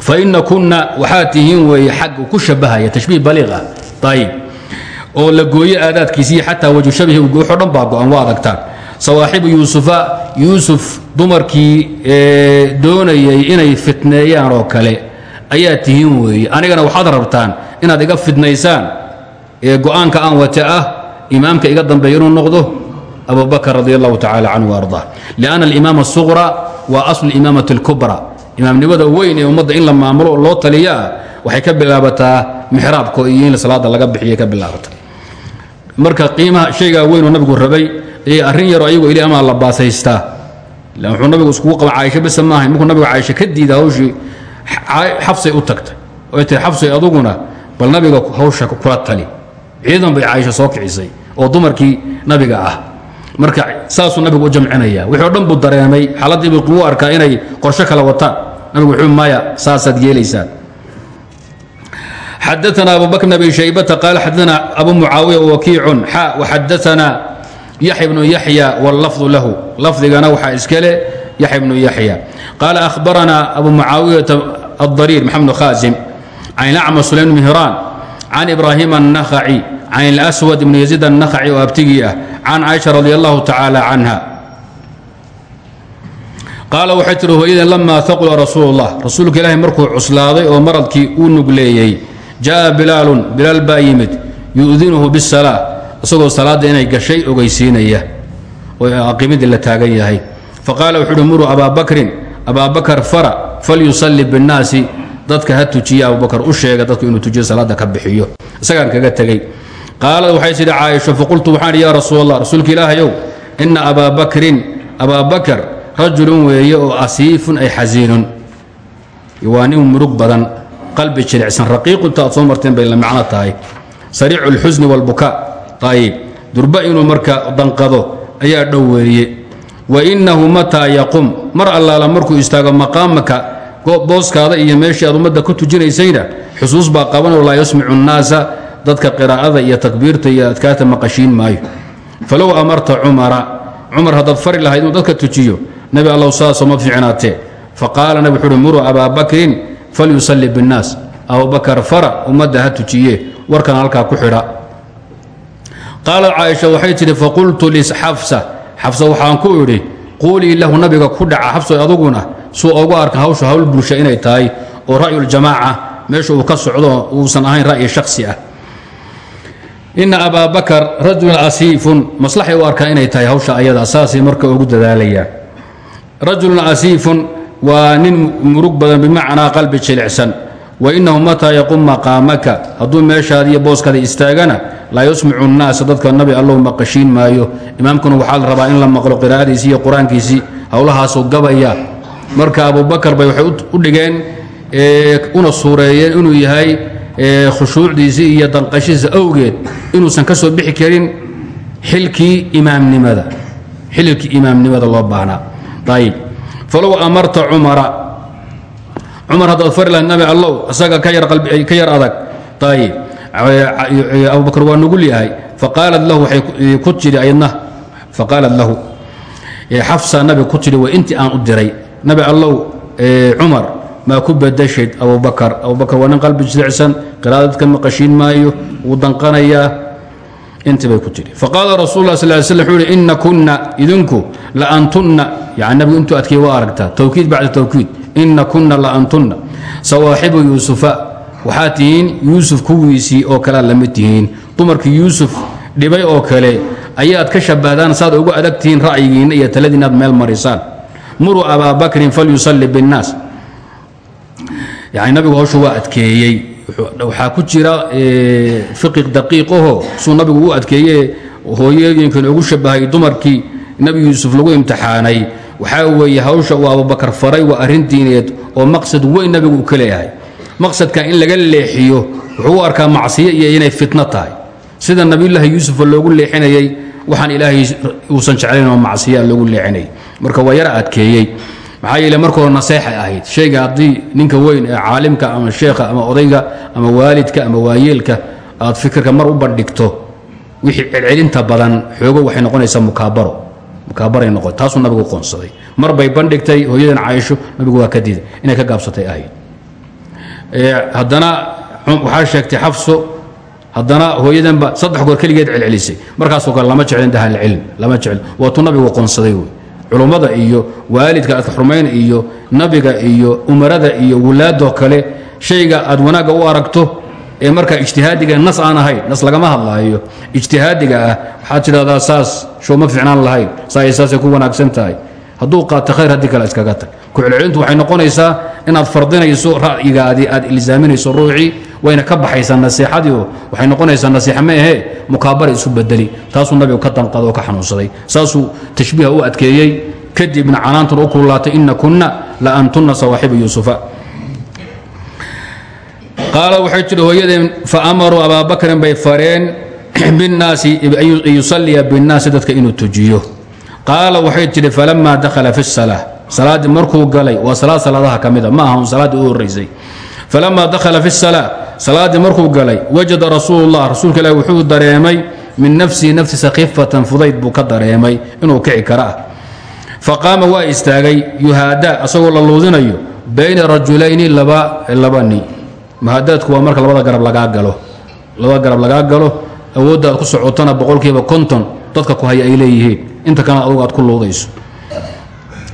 Fa ina kunna waxaa tihiin weeye xag ku shabahaya tashbiih baliiq ah. Ayib oo la gooyo aadaadkiisii xataa waju shabihi wuxoo dhan baa go-an waa adagtaan. Sawaaxibu yuusufa yuusuf dumarkii doonayay inay fitneeyaan oo kale. Ayaa tihiin weeye anigana waxaad rabtaan inaad iga fidnaysaan ee go'aanka aan wata ah imaamka iga dambeeya inuu noqdo abu bakr radi allahu tacala canhu arda lianna alimaama asuqra waa aslu imaamati اlkubra imaamnimada weyn ee ummadda in la maamulo oo loo taliyaa waxay ka bilaabataa mixraabka iyo in salaada laga bixiya ka bilaabata marka qiimaha shaygaa weynoo nabigu rabay ee arrin yaroo ayagu ili amaa la baasaystaa. Wuxuu nabigu iskugu qaba caaisho maahay markuu nabigu caaisho ka diida hawshii xabsay u tagtay. Oy tahay xabsay aduguna bal nabiga hawsha kula tali. Ciidan bay caaisha soo kicisay oo dumarkii nabiga ah. Marka saasuu nabigu u jamcinaya wixii o dareemay xaaladdii buu kugu arkaa inay qorsho kale wataan. Nabigu wuxuu maya saasaad yeelaysaan xadaana abu bakr bn abi shaybata qaal xadaana abu mucaawiya wakiicun xa waxadaana yaxya bnu yaxya wallafdu lahu. Lafdigana waxaa iska le yaxya bnu yaxya qaala ahbaranaa abu mucaawiyata adariir maxamed khaasim خازم عن الأعمى سليم بن مهران عن إبراهيم النخعي عن الأسود بن يزيد النخعي وأبتقية عن عائشة رضي الله تعالى عنها قال waxay tiri hooyadeen lamaa ثaqula rasuul الlah rasuulka ilaahay markuu cuslaaday oo maradkii uu nugleeyey jaءa bilaalun bilaal baa yimid yu'dinuhu bالsalaa isagoo salaadda inay gashay ogeysiinaya oo aqimidii la taagan yahay faqaala wuxuu uhi muruu abaa bakrin abaa bakar fara falyusalli biاnnaasi dadka ha tujiya abubakar u sheega dadku inuu tujiyo salaada ka bixiyo. Isagaan kaga tegey. Qaalad waxay tidhi caaisha faqultu waxaan yaa rasuul allah rasuulka ilaahayow ina abaa bakrin rajulun weeye oo asiifun ay xasiinun. Waa nin murug badan qalbi jilicsan raqiiqunta aad soo marteen bay la macno tahay. Sariicu اlxusni wاlbukaa ayib durba inuu marka danqado ayaa dhow weeye wainahu mataa yaqum. Mar allaala markuu istaago maqaamaka booskaada iyo meeshii aad ummadda ku tujinaysayna xusuus baa qabanoo laa yasmicu nnaasa dadka qiraa'ada iyo takbiirta iyo adkaarta maqashiin maayo. Falow amarta cumara cumar haddaad fari lahayd inuu dadka tujiyo nebi allow saasoo ma fiicnaatee faqaala nabi wuxuuhi muruu abaa bakrin falyusalli biاnnaas abubakar fara ummadda ha tujiye warkan halkaa ku xidha. Qaalat caaisha waxay tidhi faqultu lixafsa xafsa. Waxaan ku idhi quulii lahu nabiga ku dhaca xabso aduguna suu ogu arka hawshu hawl bulsha inay tahay oo ra'yuljamaaca meesha uu ka socdo uusan ahayn ra'yi shakhsi ah. Ina abaa bakar rajulun asiifun maslaxay u arkaa inay tahay hawsha ayada saasay marka ugu dadaalayaan rajulun asiifun waa nin murug badan bimacnaa qalbi jilicsan. Wainahu mataa yaqum maqaamaka hadduu meeshaada iyo booskaada istaagana laa yusmicu nnaasa dadka nabi allow maqashiin maayo. Imaamkuna waxaa la rabaa in la maqlo qiraa'adiisii iyo qur'aankiisii howlahaasuu gabaya marka abubakar bay waxay u dhigeen una suureeyeen inuu yahay khushuucdiisii iyo danqashihiisa awgeed inuusan ka soo bixi karin xilkii imaamnimada xililkii imaamnimada loo baahnaa ayib falow amarta cumara. Cumar haddaad fari lahayd nabi allow isaga ka yar ka yar adag. Ayib abubakr waa nugul yahay. Faqaalad lahu ku tidhi ayadna. Faqaalad lahu. Xafsa nabi ku tidhi waa intii aan u diray nabi allow cumar maa ku badashayd abubakar abubakar waa nin qalbi jilicsan qiraadad ka maqashiin maayo wuu danqanayaa intii bay ku tiri faqaala rasul lah sal sl wuxuu ihi ina kunna idinku laantunna yani nabigu intuu adkeeye waa aragtaa tawkiid bacda tawkiid. Ina kunna laantunna sawaaxibu yuusufa waxaad tihiin yuusuf kuwiisii oo kalea la mid tihiin. Dumarkii yuusuf dhibay oo kale ayaad ka shabahdaan saad ugu adag tihiin ra'yigiinna iyo taladiin aad meel marisaan muruu abaa bakrin falyusalli biاnnaas yani nabigu hawshu waa adkeeyey. Waxaa ku jira fiqi daqiiqaho suu nabigu u adkeeye hooyooyinkan ugu shabahay dumarkii nebi yuusuf lagu imtixaanay. Waxaa weeye hawsha uu abubakar faray waa arrin diineed oo maqsad weyn nabigu uu ka maqsadkan in laga leexiyo wuxuu u arkaa macsiyo iyo inay fitno tahay. Sida nabiyulaahi yuusufa loogu leexinayey waxaan ilaahay uusan jeclayn oo macsiyaa loogu leexinayay marka waa yara adkeeyey. Maxaa yeele marka hore naseexay ahayd shayga haddii ninka weyn ee caalimka ama sheekha ama odayga ama waalidka ama waayeelka aad fikirka mar u bandhigto wixii celcelinta badan xoogo waxay noqonaysaa mukaabaro. Mukaabaray noqon taasuu nabigu qoonsaday mar bay bandhigtay hooyadan caaisho nabigu waa ka diiday inay ka gaabsatay ahayd. Haddana waxaa sheegtay xafso haddana hooyadanba saddex goor keligeed celcelisay. Markaasoo kale lama jeclin dahalcilm lama jecl waatuu nabigu qoonsaday wey culummada iyo waalidka aadka xurmayn iyo nabiga iyo umarada iyo wulaadoo kale shayga aad wanaagga u aragto ee markaa ijtihaadiga nas aan ahayn nas lagama hadlaayo ijtihaadiga ah waxaad tidhahdaa saas show ma fiicnaan lahayn saay saasay ku wanaagsan tahay. Hadduu qaato khayr haddii kale iskaga tag. Ku-celcelintu waxay noqonaysaa inaad fardinayso ra'yigaadii aad ilsaaminayso ruuxii wayna ka baxaysaa nasiixadii oo waxay noqonaysaa nasiixa ma ahee mukaabara isu bedeli. Taasuu nabigu ka danqada oo ka xanuunsaday. Saasuu tashbiiha u adkeeyey. Kadibna canaantun u kullaatay ina kunna la antunna sawaaxiba yuusufa. Qaala waxay tidhi hooyadeen fa amaruu abaa bay fareen binnaasi yusalliya binnaasi dadka inuu tujiyo. Qaala waxay tidhi falamaa dakhala fi salaa salaaddii markuu galay waa salaad salaadaha ka mida ma aha un salaaddii u horraysay falamaa dakhala fi salaa salaaddii markuu galay wajada rasuulullah rasuulka ilahi wuxuu dareemay min nafsihi naftiisa khifatan fudayd buu ka dareemay inuu kici kara. Ah faqaama waa istaagay yuhaadaa asagoo la luudinayo bayna rajulayni laba laba nin muhaadaadku waa marka labada garab lagaa galo. Labada garab lagaa galo awooddaad ku socotana boqolkiiba konton dadka ku haya ay leeyihiin. Inta kalena adugu aad ku luudayso.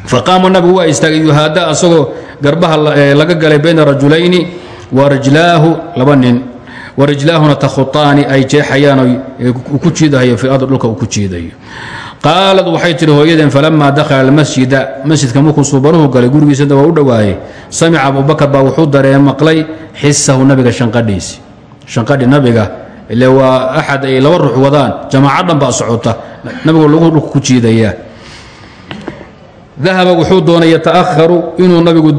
Faqaama nabigu waa istaagay yuhaada asagoo garbaha laga galay bayna rajulayni wa rijlaahu laba nin. Wa rijlaahuna takhutaani ay jeexayaan ku jiidahayo fi dhulka ku jiidayo. Qaalad waxay tihi hooyadeen falamaa dakhala almasjida. Masjidka markuu suubanuhu galay gurigiisada waa u dhowaayey samica abubakar baa wuxuu daree maqlay xisahu nabiga shanqadhiisi shanqadhi nabiga ile waa axad ay laba ruux wadaan jamaaco dhan baa socota nabigu lagu dhulka ku jiidayaa dahaba wuxuu doonay yata'aharu inuu nabigu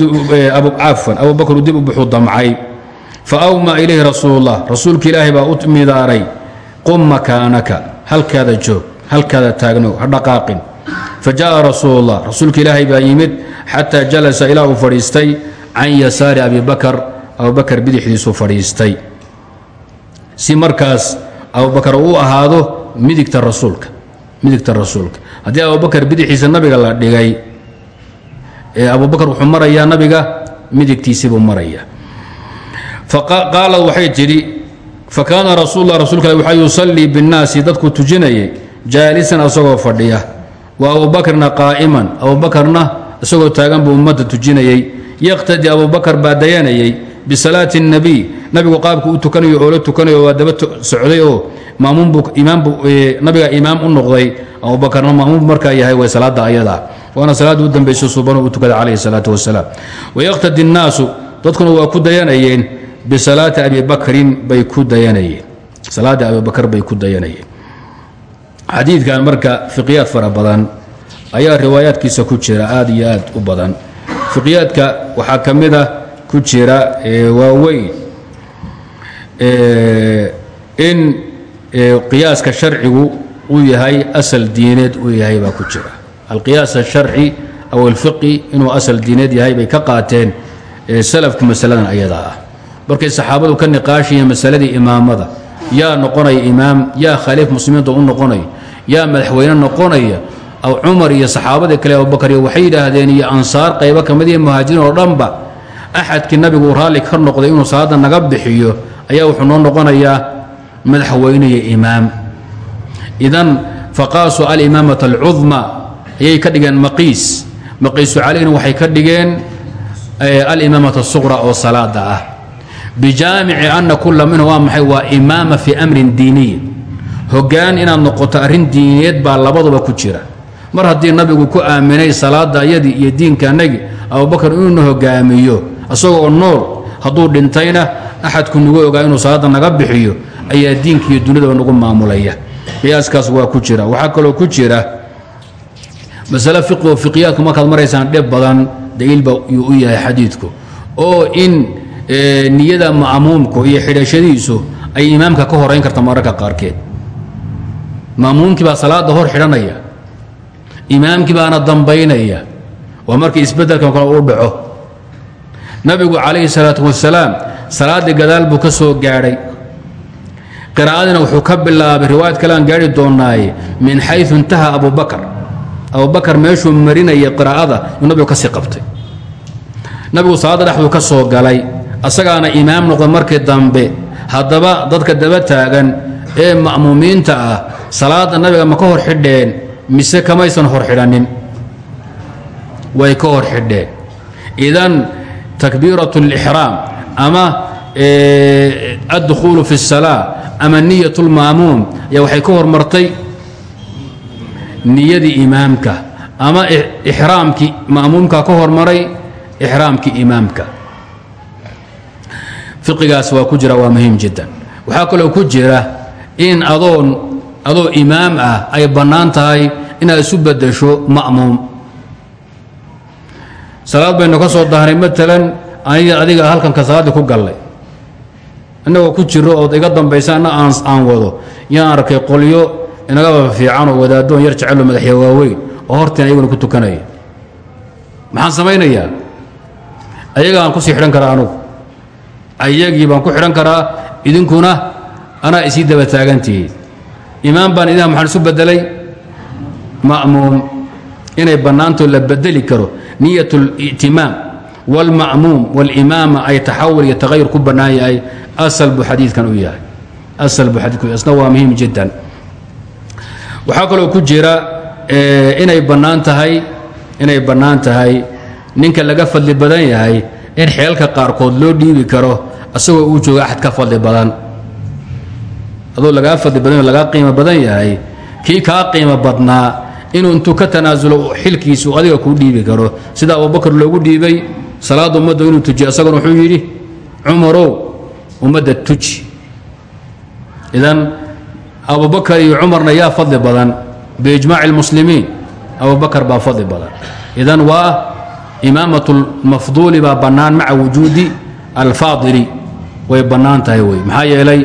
cafan abubakru dib u buxuu damcay fa awmaa ilayhi rasuulullah rasuulka ilaahay baa u midaaray qum makaanaka halkaada joog halkaada taagno ha dhaqaaqin fa jaءa rasuulullah rasuulka ilaahay baa yimid xataa jalasa ilaa uu fadhiistay can yasaari abi bakar abubakar bidixdiisuu fadhiistay si markaas abubakar uu ahaado midigta rasuulka midigta rasuulka haddii abubakar bidixiisa nabiga la dhigay ee abubakar wuxuu marayaa nabiga midigtiisibuu maraya qaalad waxay tidhi fakaana rasuullah rasuulka waxaa yusallii binnaasi dadku tujinayay jaalisan asagoo fadhiya wa abubakrna qaa'iman. Abubakarna isagoo taagan buu ummadda tujinayay yaqtadii abubakar baa dayanayay bisalaati الnabiy nabigu qaabku u tukanayo oo la tukanayo waa daba socday oo maamuunbu imaambu nabiga imaam u noqday. Abubakarna maamuun markaa yahay way salaada ayadaa waana salaadda u dambayso suubanu u tukada calayhi salaatu wasalaam. Wayaqhtadi الnaasu dadkuna waa ku dayanayeen bisalaati abi bakrin bay ku dayanayeen. Salaadii abi bakr bay ku dayanayeen. Marka fiqyaad fara badan ayaa riwaayaadkiisa ku jira aad iyo aad u badan. Fiqyaadka waxaa ka mida ku jira waaweyn in qiyaaska sharcigu uu yahay asal diineed uu yahay baa ku jira alqiyaas asharci aw alfiqi inuu asal diineed yahay bay ka qaateen salafku masaladan ayadaa ah. Markay saxaabadu ka niqaashayeen masaladii imaamada yaa noqonaya imaam yaa khaliif muslimiinta u noqonaya yaa madaxweyne noqonaya aw cumar iyo saxaabadii kale abubakar iyo waxay yidhaahdeen iyo ansaar qaybo ka mid iyo muhaajiriin oo dhanba axadkii nabigu raalli ka noqday inuu salaada naga bixiyo ayaa wuxuu noo noqonayaa madaxweyne iyo imaam. Idan faqaasuu alimaamata alcudma ayay ka dhigeen maqiis. Maqiisu calayhna waxay ka dhigeen alimaamata suqra oo salaada ah. Bijaamici ana kula minhu waa maxay? Waa imaama fii amrin diiniy. Hogaan inaad noqoto arrin diiniyeed baa labaduba ku jira. Mar haddii nabigu ku aaminay salaada ayadii iyo diinkaanagi abubakar inuuna hogaamiyo isagoo nool hadduu dhintayna axadku nagu ogaa inuu salaada naga bixiyo ayaa diinka iyo dunidaba nagu maamulaya. Qiyaaskaas waa ku jira. Waxaa kaloo ku jira masale fiqi oo fiqiyaadku markaad maraysaan dhib badan daliilba yuu u yahay xadiidku. Oo in niyada ma'muumku iyo xidhashadiisu ay imaamka ka horayn karta mararka qaarkeed. Ma'muumkii baa salaada hor xidhanaya. Imaamkii baana dambaynaya. Waa markii isbeddelkan kale u dhaco. Nabigu calayhi salaatu wasalaam salaaddii gadaal buu ka soo gaadhay. Qiraa'adina wuxuu ka bilaabay riwaayad kale aan gaari doonaaye min xayu intaha abubakar abubakar meeshuu marinaya qiraa'ada yuu nabigu kasii qabtay nabigu salaadda dhexduu ka soo galay asagaana imaam noqda markii dambe haddaba dadka daba taagan ee ma'muumiinta ah salaadda nabiga ma ka hor xidheen mise kamaysan hor xidhanin way ka hor xidheen idan takbiirat اlixraam ama addukhuulu fi الsalaa ama niyat اlma'muum ayaa waxay ka hormartay niyadii imaamka ama ixraamkii ma'muumka ka hormaray ixraamkii imaamka. Fiqigaas waa ku jira waa muhiim jiddan. Waxaa kaloo ku jira in adoon adoo imaam ah ay bannaan tahay inaad isu beddesho ma'muum. Salaad baynu ka soo dahnay maalan aniga adiga halkanka salaaddii ku gallay. Innagoo ku jiro ood iga dambaysa aan aan wado. Yaan arkay qolyo inagaba fiican oo wadaaddoon yar jecelo madaxya waaweyn oo horteen ayaguna ku tukanaya maxaan samaynayaa ayaga aan kusii xidhan karaa anugu ayagii baan ku xidhan karaa idinkuna anaa isii daba taagantihiin imaam baan idin maxaan isu bedelay ma'muum inay bannaantoo la bedeli karo niyat اli'timaam wاlma'muum wاlimaama ay taxawul iyo tagayur ku bannaan yahay asal buu xadiidkan u yahay asal buu xadiidku isna waa muhiim jiddan waxaa kaloo ku jira inay bannaan tahay inay bannaan tahay. Ninka laga fadli badan yahay in xeelka qaarkood loo dhiibi karo asagoo uu jooga axad ka fadli badan. Adoo lagaa fadli badan lagaa qiimo badan yahay kii kaa qiimo badnaa inuu intuu ka tanaasulo xilkiisu adiga kuu dhiibi karo. Sida abubakar loogu dhiibay salaadda ummadda inuu tujiyo asaguna wuxuu yidhi cumarow ummadda tuji. Idan abubakar iyo cumarna yaa fadli badan. Biijmaaci اlmuslimiin abubakar baa fadli badan. Idan waa imaamat اlmafduuli baa bannaan maca wujuudi alfaadili. Way bannaan tahay wey. Maxaa yeelay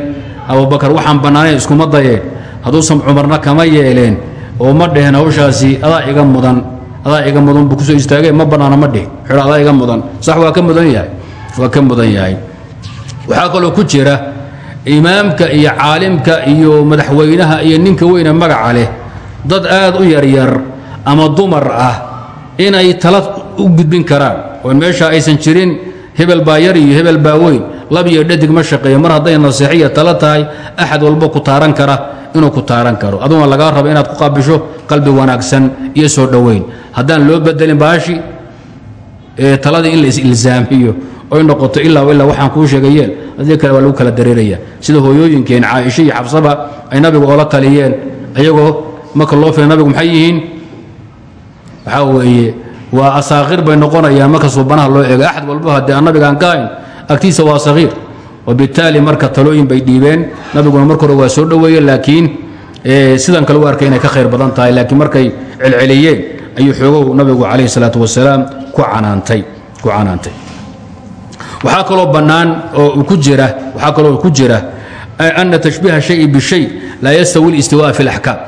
abubakar waxaan bannaanayn iskuma dayeen. Hadduusan cumarna kama yeeleen oo ma dheheen hawshaasi adaa iga mudan. Adaa iga mudan buu ku soo istaageen ma bannaana ma dheh. Xidho adaa iga mudan. Sax waa ka mudan yahay. Waa ka mudan yahay. Waxaa kaloo ku jira imaamka iyo caalimka iyo madaxweynaha iyo ninka weyne magaca leh dad aad u yaryar ama dumar ah inay tala u gudbin karaan. Oo meesha aysan jirin hebel baa yar iyo hebel baa weyn. Lab iyo dhadig ma shaqeeyo. Mar hadday nasiixiya tala tahay axad walba ku taaran kara inuu ku taaran karo. Aduna lagaa rabo inaad ku qaabisho qalbi wanaagsan iyo soo dhoweyn. Haddaan loo bedelin baashi taladii in la is-ilzaamiyo oy noqoto ilaa ilaa waxaan kuu sheegayeen. Adii kale waa lagu kala dareeraya. Sida hooyooyinkeen caaisha iyo xabsaba ay nabigu oola taliyeen. Ayagoo marka loo fila nabigu maxay yihiin? Waxaa weeye waa asaakhir bay noqonayaan marka suubanaha loo eego axad walba haddii aan nabigaan ka hayn agtiisa waa sakhiir wabitaali marka talooyin bay dhiibeen. Nabiguna marka hore waa soo dhoweeye laakiin sidan kale u arkay inay ka khayr badan tahay. Laakiin markay celceliyeen ayuu xoogow nabigu calayhi salaatu wasalaam ku canaantay waxaa kaloo bannaan oo ku jira waxaa kaloo ku jira ana tashbiiha shay bishay laa yastawi listiwa fi laxkaam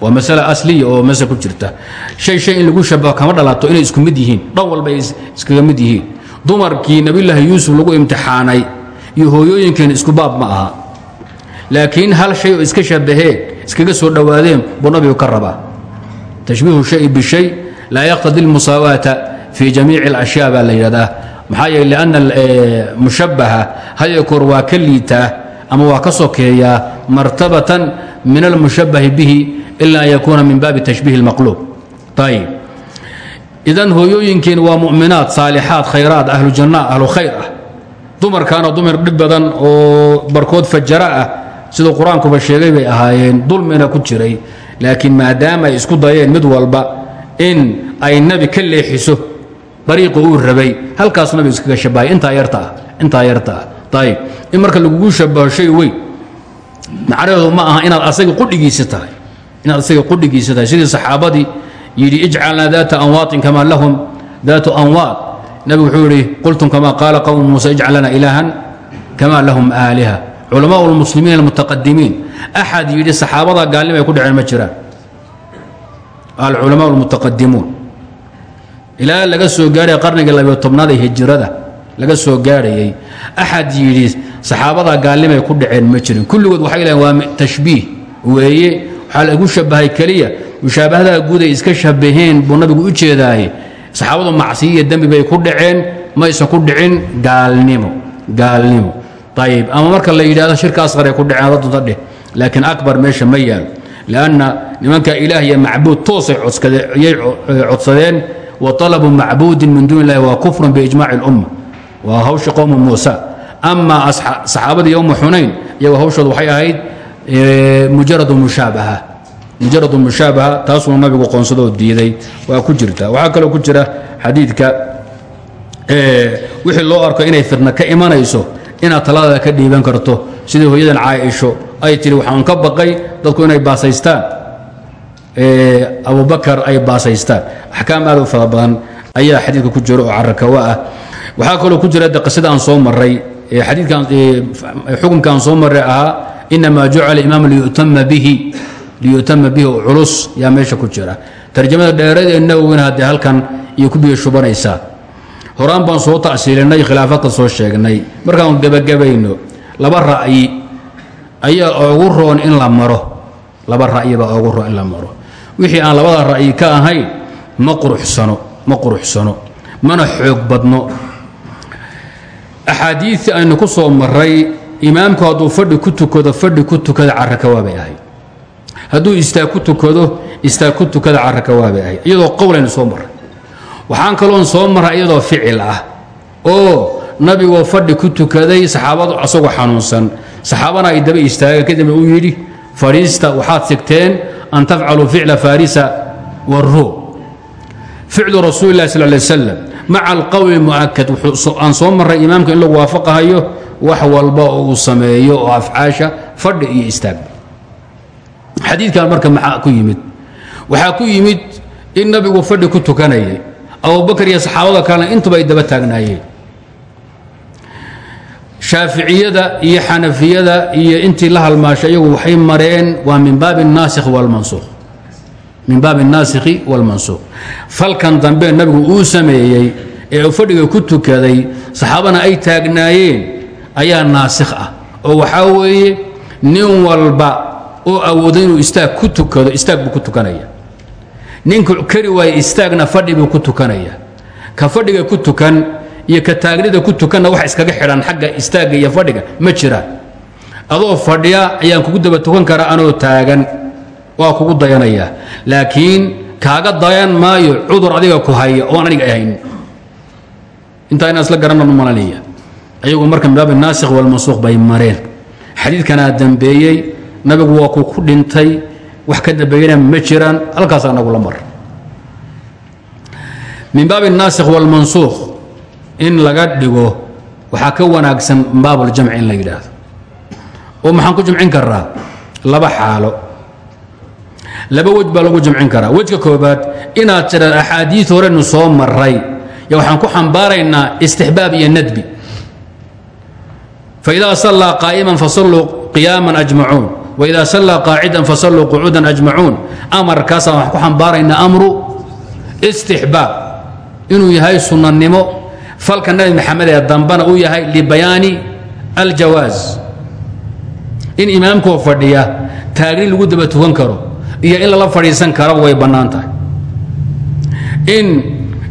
waa masale asliya oo masal ku jirta. Shay shay lagu shabaho kama dhalato inay isku mid yihiin. Dhan walba ay iskaga mid yihiin. Dumarkii nebillaahi yuusuf lagu imtixaanay iyo hooyooyinkeena isku baab ma aha. Laakiin hal shay iska shabaheen iskaga soo dhawaadeen buu nabigu ka rabaa. Tashbiihu shay bishay laa yaqtadi lmusaawaata fii jamiici alashyaa baa la yidhahdaa maxaa yeele lianna mushabbaha haya koor waa ka liitaa ama waa ka sokeeyaa martabatan min almushabahi bihi ila an yakuuna min baabi tashbiih اlmaqluub ayib idan hooyooyinkiin waa mu'minaad saalixaad khayraad ahlu janna ahlu khayr ah. Dumarkaana dumar dhib oo barkood fajara ah siduu qur'aankuba sheegay bay ahaayeen dulmina ku jiray. Laakiin maadaama ay isku dayeen mid walba in ay nebi ka leexiso dariiqu uu rabay halkaasna buu iskaga shabahay intaa yarta ah yarta. Ah in marka lagugu shabaho shay macnaheedu ma aha inaad asaga qudhigiisa tahay inaad asaga qudhigiisa tahay sidii saxaabadii yidhi ijcalnaa daata anwaatin kamaa lahum. Daatu anwaat. Nabigu wuxuu yidhi qultum kamaa qaala qowmu muuse ijcal lana ilaahan lahum aaliha. Culamaau lmuslimiin almutaqadimiin. Axad yidhi saxaabadaa gaalnimo ay ku dhaceen ma jiraan. Alculamaa almutaqadimuun ilaa laga soo gaaraya qarniga labiyo tobnaad ee hijirada laga soo gaarhayay axad yidhi saxaabada gaalnimay ku dhaceen ma jirin. Kulligood waxay lehen waa tashbiih. Weeye waxaa lagu shabahay keliya. Mushaabahadaha guud ay iska shabaheen buu nabigu u jeedaaye. Saxaabadu macsiyo iyo bay ku dhaceen maysan ku dhicin gaalnimo gaalnimo. Ayib ama marka la yidhahdo shirka asqar ku dhaceen dadunta dheh. Laakiin akbar meesha ma yaalo lanna nimanka ilaah iyo macbuud toosay yay codsadeen wa طalabu macbuudin min duuni illahi waa kufrun biijmaci اlumma waa hawsha qowma muusa. Ama saxaabadii yowma xunayn iyago hawshooda waxay ahayd mujarad mushaabaha mujarad mushaabaha taasuu nabigu qoonsadoo diiday. Waa ku jirta. Waxaa kaloo ku jira xadiidka wixii loo arko inay fitna ka imanayso inaad taladaada ka dhiiban karto. Sidii hooyadan caaisho ay tihi waxaan ka baqay dadku inay baasaystaan abubakar ay baasaystaan. Axkaam aad u fara ayaa xadiidka ku jira oo carakawa ah. Waxaa kaloo ku jira qisada aan soo maray xukumka aan soo maray ahaa inamaa jucala imaam liyutama bihi oo culus yaa meesha ku jira. Tarjamada dheereed ee nawowina haddee halkan iyo ku biyo shubanaysaa. Horaan baan soo tacsiilinay khilaafadka soo sheegnay. Markaan gebagabayno laba ra'yi ayaa ogu roon in la maro. Laba ra'yibaa ogu roon in la maro wixii aan labada ra'yi ka ahayn ma quruxsano ma quruxsano mana xoog badno. Axaadiidii aynu ku soo maray imaamku hadduu fadhi ku tukado fadhi ku tukada carakawaabay ahayd hadduu istaag ku tukado istaag ku tukada carakawaabay ahayd iyadoo qowlaynu soo maray waxaan kaloon soo maray iyadoo ficil ah. Oo nabigoo fadhi ku tukaday saxaabadu asagoo xanuunsan. Saxaabana ay daba istaageen kadibna uu yidhi fadhiista waxaad sigteen an tafcaluu ficla farisa waruum ficlu rasuuli lah sal lay slam maca alqowli mu'akad aan soo maray imaamka in lagu waafaqahayo wax walba oo uu sameeyo oo afcaasha fadhi iyo istaagba xadiidkan marka maxaa ku yimid waxaa ku yimid in nabigu fadhi ku tukanayay abubakar iyo saxaabada kalena intuba ay daba taagnaayeen shaaficiyada iyo xanafiyada iyo intii la halmaashay iyagu waxay mareen waa min baabi الnaasikh wاlmansuuq min baabi الnaasikhi wاlmansuuq falkan dambe nabigu uu sameeyey ee uu fadhiga ku tukaday saxaabana ay taagnaayeen ayaa naasikh ah oo waxaa weeye nin walba oo awooda inuu istaag ku tukado istaag buu ku tukanaya ninku kari waaye istaagna fadhi buu ku tukanaya ka fadhiga ku tukan iyo ka taagnida ku tukanna wax iskaga xidhan xagga istaagga iyo fadhiga ma jiraan adoo fadhiya ayaan kugu daba tukan karaa anoo taagan waa kugu dayanayaa laakiin kaaga dayan maayo cudur adiga ku haya oon aniga ahayn. Intaa inaan isla garanano malaleeya ayagu marka min naasikh walmansuuq bay mareen. Xadiidkanaa dambeeyey nabigu waa ku dhintay wax ka dambeeyana ma jiraan halkaasaa nagu mar. Min baab naasikh walmansuuq in laga dhigo waxaa ka wanaagsan baabuljamci in la yidhaahdo. Oo maxaan ku jamcin karaa laba xaalo. Laba wej baa lagu jamcin karaa. Wejka koobaad inaad tidhaad axaadiid horenu soo maray yo waxaan ku xambaaraynaa istixbaab iyo nadbi. Faidaa sallaa qaa'iman fasalluu qiyaaman ajmacuun. Waidaa sallaa qaacidan fasalluu qucuudan ajmacuun. Amarkaasaan waxaan ku xambaaraynaa amru istixbaab. Inuu yahay sunnanimo falka nabi maxamed ee dambana uu yahay libayaani aljawaaz in imaamkoo fadhiya taagni lagu daba tukan karo iyo in lala fadhiisan karaba way bannaan tahay. In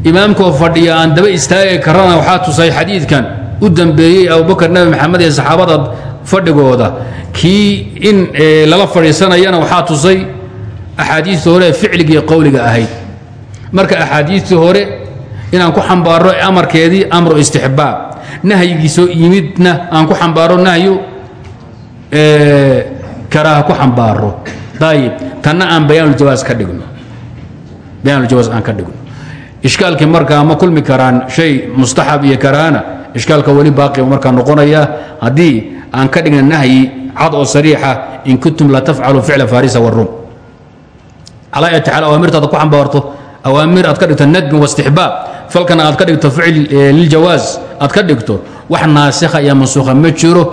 imaamkoo fadhiya aan daba istaagi karana waxaa tusay xadiidkan u dambeeyey abubakar nabi maxamed ee saxaabada fadhigooda. Kii in lala fadhiisanayana waxaa tusay axaadiistii hore ee ficligii qowliga ahayd. Marka axaadiistii hore inaan ku xambaaro amarkeedii amru istixbaab. Nahyigiisoo yimidna aan ku xambaaro nahyu karaaha ku xambaaro ayib tanna aan bayaanuljawaas ka dhigno. Bayaanuljawaas aan ka dhigno. Ishkaalkii markaa ma kulmi karaan shay mustaxab iyo karaahana ishkaalka weli baaqiba markaa noqonaya. Haddii aan ka dhigna nahyi cad oo sariixa in kuntum la tafcalu ficla farisa warum calaa ayati xaal awaamirtaada ku xambaarto awaamir aad ka dhigto nadbin waistixbaab falkana aad ka dhigto ficil liljawaas aad ka dhigto wax naasikha iyo mansuukha ma jiro.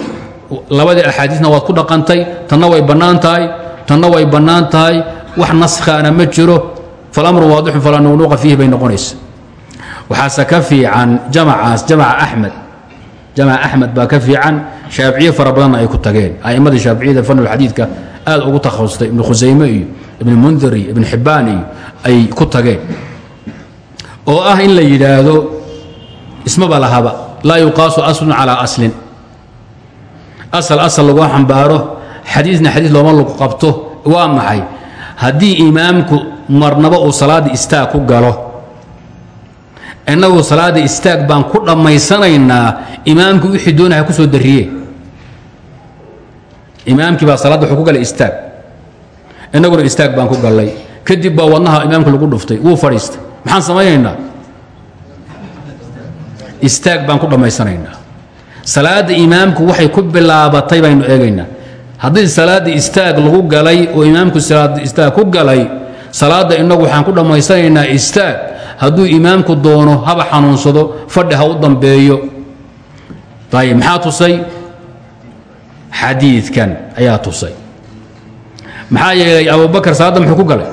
Labadii axaadiisna waad ku dhaqantay tanna way bannaan tahay tanna way bannaan tahay wax naskhaana ma jiro. Falamru waadixun falaa fiihi bay noqonaysa. Waxaase ka fiican jamacaas jamaca axmed. Jamaca axmed baa ka fiican shaaficiye fara badanna ay ku tageen. A'immadii shaaficiyada fanulxadiidka aad ugu takhasustay ibnu khusayme iyo ibnu mundir iyo ibnu xibbaan iyo ay ku tageen oo ah in la yidhaahdo ismaba lahaba. Laa yuqaasu aslun calaa aslin. Asal asal lagu xambaaro xadiisna xadiis looma lagu qabto waa maxay? Haddii imaamku marnaba uu salaadda istaag ku galo innagu salaadda istaag baan ku dhammaysanaynaa imaamku wixii doonaha ku soo dariye imaamkii baa salaadda wuxuu ku galay istaag. Innaguna istaag baan ku gallay. Kadib baa wadnaha imaamka lagu dhuftay wuu fadhiistay maxaan samaynaynaa? Istaag baan ku dhammaysanaynaa. Salaadda imaamku waxay ku bilaabatay baynu eegaynaa. Haddii salaadda istaag lagu galay oo imaamku salaadda istaag ku galay salaadda innagu waxaan ku dhammaysanaynaa istaag. Hadduu imaamku doono haba xanuunsado fadhi ha u dambeeyo. Ayib maxaa tusay? Xadiidkan ayaa tusay. Maxaa yeelay abubakar salaadda muxuu ku galay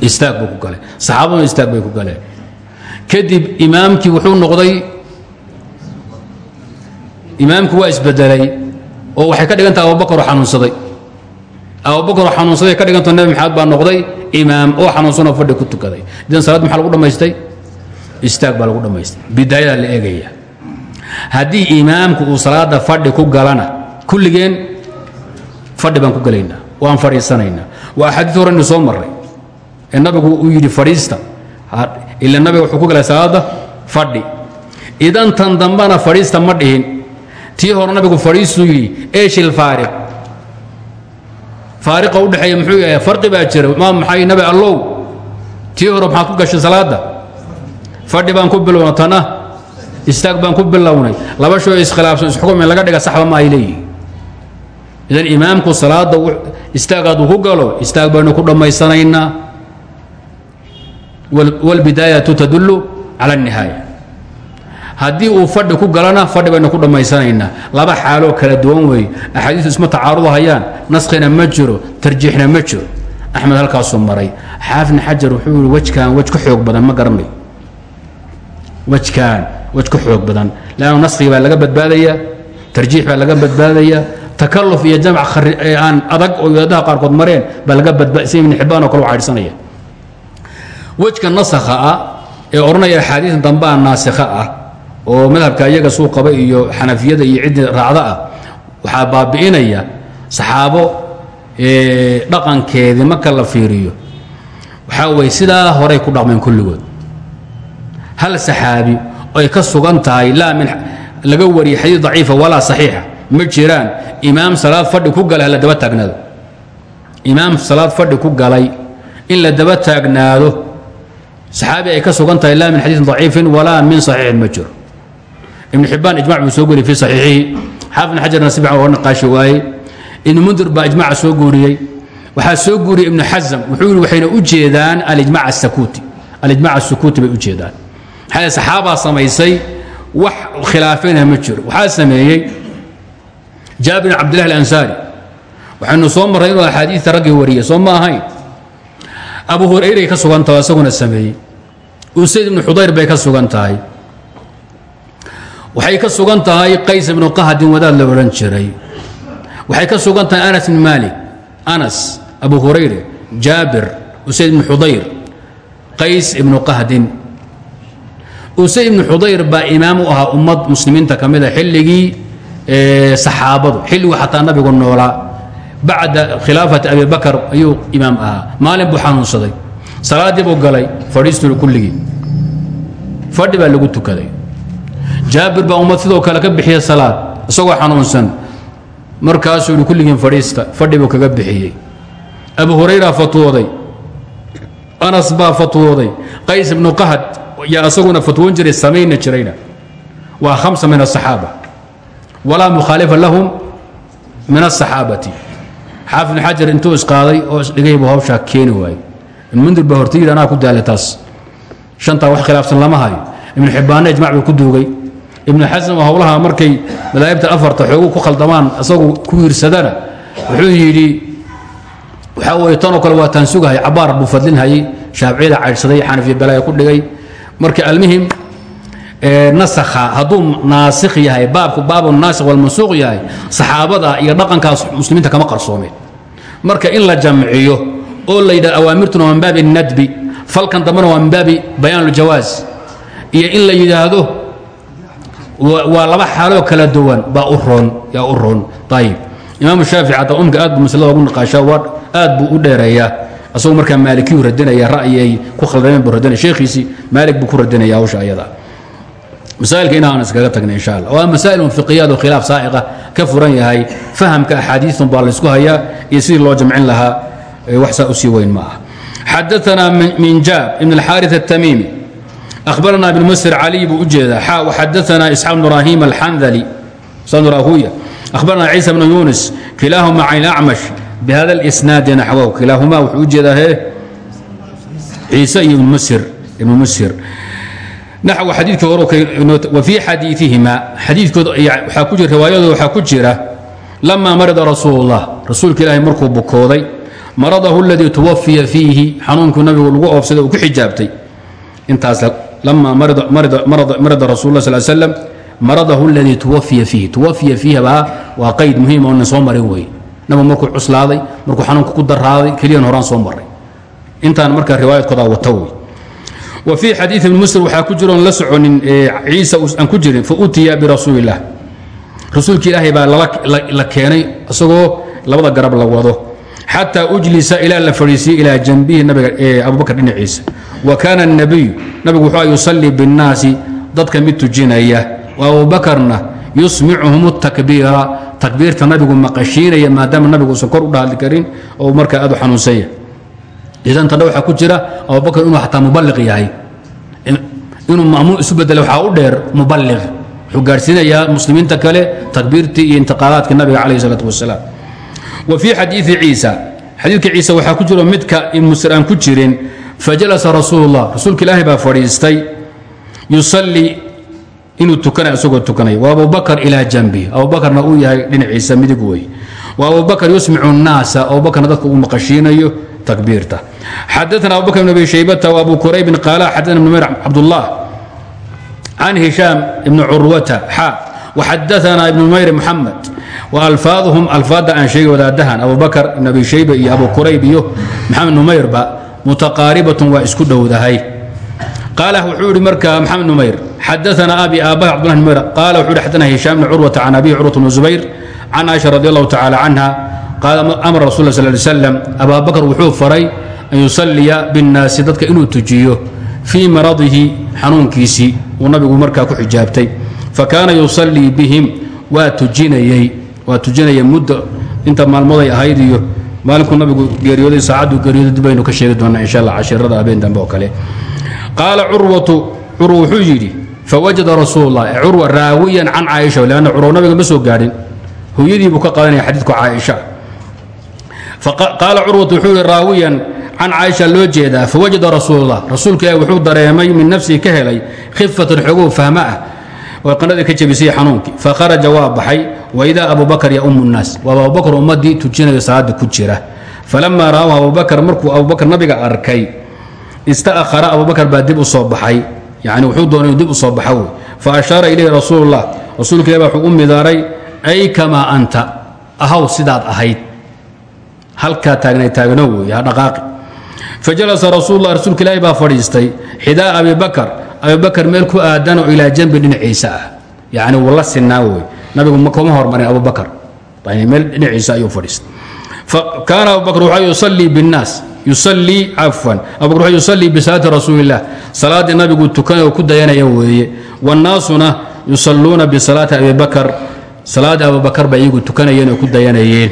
istaag buu ku galay. Saxaabaduna istaag bay ku galeen. Kadib imaamkii wuxuu noqday imaamku waa isbedelay oo waxay ka dhigantaha abubakar oo xanuunsaday. Abubakar oo xanuunsaday ka dhigantao nebi maxamed baa noqday imaam oo xanuunsanoo fadhi ku tukaday. Idan salaad maxaa lagu dhammaystay istaag baa lagu dhammaystay bidaayadaa la eegaya. Haddii imaamku uu salaada fadhi ku galana kulligeen fadhi baan ku gelaynaa waan fadhiisanaynaa. Waa axaadiis horenu soo marray ee nabigu uu yidhi fadhiista. Ila nabiga wuxuu ku galay salaada fadhi. Idan tan dambana fadhiista ma dhihin. Tii hore nabigu fadhiistuu yidhi eshil faariq. Faariqa u dhexeeya muxuu yahay farqi baa jira ma maxay nabi allow? Tii hore maxaad ku gashay salaadda fadhi baan ku bilowna tana istaag baan ku bilownay. Laba shoo iskhilaafsan isxukumi laga dhiga saxba ma ay leeyihiin idan imaamku salaadda istaagaad uu ku galo istaag baynu ku dhammaysanaynaa wاlbidaayatu tadullu cala الnihaaya haddii uu fadhi ku galana fadhi baynu ku dhammaysanaynaa laba xaaloo kala duwan weeye axaadiistu isma tacaarudahayaan naskhina ma jiro tarjiixna ma jiro axmed halkaasuu maray xaafidna xajar wuxuu yihi wejkan wej ka xoog badan ma garanay wejkan wej ka xoog badan leannu naskhiga baa laga badbaadaya tarjiix baa laga badbaadaya takaluf iyo jamc aan adag oo wadaadaha qaarkood mareen baa laga badba sida ibn xibbaan oo kale u caydhsanaya wejka nasakha ah ee odhanaya axaadiis dambaa naasikha ah oo madhabka iyaga suu qaba iyo xanafiyada iyo ciddii raacda ah waxaa baabi'inaya saxaabo dhaqankeedii marka la fiiriyo. Waxaa weye sidaa horay ku dhaqmeen kulligood. Hal saxaabi ay ka sugan tahay laa min laga wariyay xadiis daciifa walaa saxiixa ma jiraan imaam salaad fadhi ku galay la daba taagnaado. Imaam salaad fadhi ku galay in la daba taagnaado saxaabi ay ka sugan tahay laa min xadiiin daciifin walaa min saxiixin ma jiro. Ibn xibbaan ijmac buu soo guuriyey fi saxiixihi xaafidna xajarna si fiican oo naqaashi waaye. Ibnu mundir baa ijmaca soo guuriyey. Waxaa soo guuriyey ibnu xasam. Wuxuu yihi waxayna u jeedaan alijmac asakuuti alijmac asukuuti bay u jeedaan. Maxaa saxaabaa samaysay wax khilaafayna ma jiro. Waxaa sameeyey jaabir bin cabdillahi alansaari. Waxaynu soo marray inuu axaadiista raggii wariyey soo ma ahayn. Abu hurayray ka sugan tahay isaguna sameeyey usayd ibnu xudayr bay ka sugan tahay. Waxay ka sugan tahay qays ibnu qahdin wadaad la odhan jiray. Waxay ka sugan tahay anas ibn maalik anas abu hurayre jaabir usayd ibnu xudayr qays ibnu qahdin usayd ibnu xudayr baa imaam u ahaa ummad muslimiinta ka mida xilligii saxaabadu xilligu xataa nabigu noolaa bacda khilaafati abi bakar ayuu imaam ahaa. Maalin buu xanuunsaday salaaddii buu galay fadhiisturi kulligii. Fadhi baa lagu tukaday. Jaabir baa ummad sidoo kale ka bixiya salaad isagoo xanuunsan. Markaasuu yihi kulligiin fadhiista. Fadhi buu kaga bixiyey. Abu hurayra fatwooday. Anas baa fatwooday. Qays ibnu qahad yaa isaguna fatwoon jiray samayna jirayna. Waa hamsa min asaxaaba walaa mukhaalifa lahum min asaxaabati xaafid ibn xajar intuu isqaaday oo isdhigay buu hawshaa keeni mundir baa horta yidhi anaa ku daala taas. Shantaa wax khilaafsan lama hayo. Ibnu xibbaanna ijmac buu ku duugay. Ibnu xasan howlaha markay madaahibta afarta xoogu ku khaldamaan isagu ku wiirsadana wuxuu yidhi waxaa weye tanoo kale waa taan sugahay. Cabaar buu fadlinhayay shaaficiyada caydhsaday xanafiya balaaya ku dhigay. Marka almuhim nasakha hadduu naasikh yahay baabku baabu naasikh walmansuuq yahay saxaabada iyo dhaqankaas muslimiinta kama qarsoomeen. Marka in la jamciyo oo la yidhah awaamirtuna waa min baabi nadbi falkan dambena waa min baabi bayaan ljawaaz iyo in la yidhaahdo waa laba xaaloo kala duwan. Baa u roon yaa u roon. Ayib imaamu shaafici hadda umka aad buu maslada ugu naqaashaa waa aad buu u dheereeyaa. Asagoo markaa maalikiyu radinaya ra'yi ay ku khaldameen buu radinaya sheekhiisii maalik buu ku radinaya hawsha ayada. Masaailka inaan iskaga tagna insha allah waa masaa'ilun fiqiyaad oo khilaaf saa'iqa ka furan yahay. Fahamka axaadiisun baa laysku hayaa iyo sidii loo jamcin lahaa wax saa usii weyn ma ah xadaثna minjaab ibn اlxaariث الtamiimi أخبرنا بن مسر علي بن أجيدة حا وحدثنا إسحاق بن إبراهيم الحنذلي صدر راهوية أخبرنا عيسى بن يونس كلاهما عن الأعمش بهذا الإسناد نحوه كلاهما وحجد هي عيسى بن مسر بن مسر نحو حديث وفي حديثهما حديث حكجر روايته وحكجرة لما مرض رسول الله رسول الله مركو بكودي مرضه الذي توفي فيه حنونك النبي والوقوف أفسده وكحجابتي انتاس لما مرض مرض مرض مرض رسول الله صلى الله عليه وسلم مرضه الذي توفي فيه توفي فيه بقى وقيد مهم وان سو مري وي نما مركو عسلادي مركو حنونك ku daraaday kaliya horaan soo maray intaan marka riwaayad koda watawi وفي حديث ابن مسلم waxaa ku jiro la soconin ciisa aan ku jirin فأتي برسول الله رسولك إلهي baa la keenay isagoo labada garab la wado حتى أجلس إلى la fadhiisiyey إلى جنبه nabiga أبو بكر dhinaciisa وكان النبي نبgu wuxuu يصلي بالناس dadka mid tujinaya وأبو بكرna يسمعهم التكبير تكبيirta nabigu maqashiinaya maadaama nabigu usan kor u dhahli karin oo markaa aad u xanuunsanya idan tadha waxaa ku jira abubakr inuu xataa mubaliq yahay inuu ma'muum isu bedelo waxaa u dheer mubaliq wuxuu gaadhsiinayaa muslimiinta kale takbiirtii iyo intiqaalaadka nabiga calayh salaatu wasalaam wa fii xadiii ciisa. Xadiidka ciise waxaa ku jiro midka musir aan ku jirin. Fajalasa rasuulullah. Rasuulka ilaahay baa fadhiistay. Yusalii inuu tukanay isagoo tukanaya wa abubakar ilaa janbihi abubakarna uu yahay dhinaciisa midig wey wa abubakr yusmicu nnaasa. Abubakrna dadka uu maqashiinayo takbiirta. Xadaana abubakr bn abi shaybata wa abu quraybin qaala xadaana bn mer cabdullah can hishaam ibni curwata xaa waxadaana ibn mayr moxamed alfaadhum alfaada aan sheegay wadaadahan abubakr ibn abi shayba iyo abu qurayb iyo maxamed numayrba mutaqaaribatun waa isku dhowdahay qaala wuxuu yihi marka maxamed numayr xadaana abi aabbahi cbdulahi numayr. Qaala wuxuu yihi xadana hishaam bn curwata can abihi curwata bn zubayr can caaisha radi allahu tacala canha qaala amara rasul sal ly slam abaabakr wuxuu faray an yusaliya binnaasi dadka inuu tujiyo fii maradihi xanuunkiisii. Uu nabigu markaa ku xijaabtay. Fa kaana yusalii bihim waa tujinayay waa tujinaya muddo inta maalmooday ahayd iyo maalinku nabigu geeriyooday saacaddu geeriyooday dib baynu ka sheegi doonaa insha alla cashiirada habeen dambe oo kale. Qaala curwatu curwa wuxuu yidhi fawajada rasuululahi curwa raawiyan can caaisha lanna curwa nabiga ma soo gaadhin. Hooyadii buu ka qaadanaya xadiidku caaisha. Qaala curwatu wuxuu yidhi raawiyan can caaisha loo jeedaa fawajada rasuululah rasuulka wuxuu dareemay min nafsihi ka helay khifatan xogow fahma ah نفسه كهلي خفة الحقوق فهماء وقناد كجبسي حنونك فخرج وابحي وإذا أبو بكر يا أم الناس وأبو بكر أمدي تجينا صلاة كجرة فلما رأى أبو بكر مركو أبو بكر نبي أركي استأخر أبو بكر بادب صبحي يعني وحول دون يدب صبحوي فأشار إليه رسول الله رسولك يا أمي داري أي كما أنت أهو سداد أهيت halkaa taagnay taagno wey ha dhaqaaqi fajalasa rasuullah rasuulka ilaahi baa fadhiistay xidaa abi bakar abi bakar meel ku aadanoo ilaa janbi dhinaciisa ah. Yacni wuu la sinnaa wey nabigu kama hormarin abubakar. Meel dhinaciisa ayuu fadhiistay kaana abubakr wuxuu yusallii biاnnaas yusallii cafwan. Abubakr wuxuu yusallii bisalaati rasuuli illah salaaddii nabigu tukanay oo ku dayanaya weeye. Waannaasuna yusalluuna bisalaati abi bakar salaaddii abubakar bay iyagu tukanayeen oo ku dayanayeen.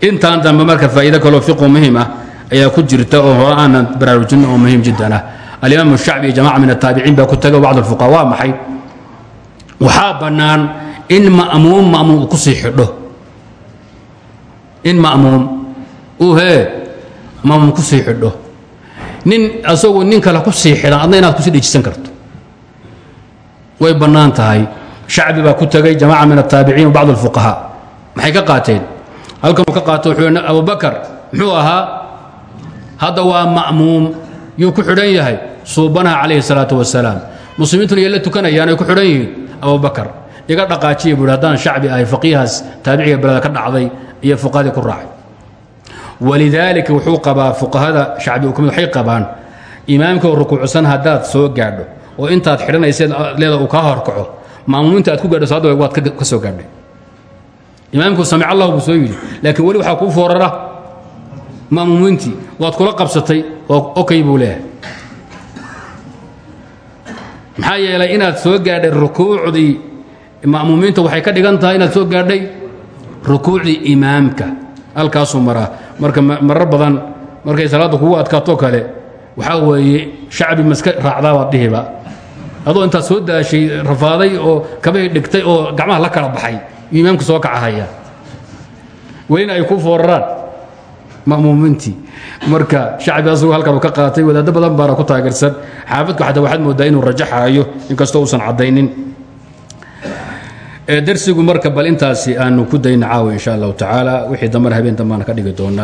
Intaan dambe marka faa'iido kaloo fiqu muhiim ah ayaa ku jirta oo hore aanan baraarujin oo muhiim jiddan ah alimaam shacbi iyo jamaca min ataabiciin baa ku taga bacd alfuqaha. Waa maxay? Waxaa bannaan in ma'muum ma'muum uu ku sii xidho. In ma'muum uu hee ma'muum ku sii xidho. Nin asagu nin kale ku sii xidhan adna inaad ku sii dhejisan karto. Way bannaan tahay. Shacbi baa ku tegay jamaca min ataabiciin bacd alfuqahaa maxay ka qaateen? Halkan uu ka qaato wuxuu abubakar muxuu ahaa? Hadda waa ma'muum yuu ku xidhan yahay suubanaha calayhi salaatu wasalaam muslimiintuna yay la tukanayaan ay ku xidhan yihiin abubakar iga dhaqaajiya buuhi haddaan shacbi ahay faqiihaas taabiciga beleda ka dhacday iyo fuqahadii ku raacay. Walidaalika wuxuu qabaa fuqahada shacbi ukumid waxay qabaan rukuucsan haddaad soo gaadho oo intaad xidhanayseed leeda uu kaa horkaco ma'muuminta aad ku gaadho salaadda waad ka soo gaadhay. Imaamku samic allah buu soo yidhi laakiin weli waxaa kuu foorara ma'muumiintii waad kula qabsatay okay buu leeyahay. Maxaa yeelay inaad soo gaadhay rukuucdii ma'muumiinta waxay ka dhigan tahay inaad soo gaadhay rukuucdii imaamka. Halkaasuu maraa. Marka marar badan markay salaadda kugu adkaatoo kale waxaa weeye shacbi maska raacdaabaad dhihiba. Adoo intaad soo daashay rafaaday oo kabay dhigtay oo gacmaha la kala baxay imaamka soo kacahaya welina ay ku fooraraan ma'muumiintii marka shacbi asagu halkan ka qaatay wadaaddo badan baana ku taageersan. Xaafidku xataa waxaad moodaa inuu rajaxaayo inkastoo uusan caddaynin. Darsigu marka bal intaasi aanu ku dayna caawa insha allahu tacaala. Wixii dambana habeen dambaana ka dhigi doonaa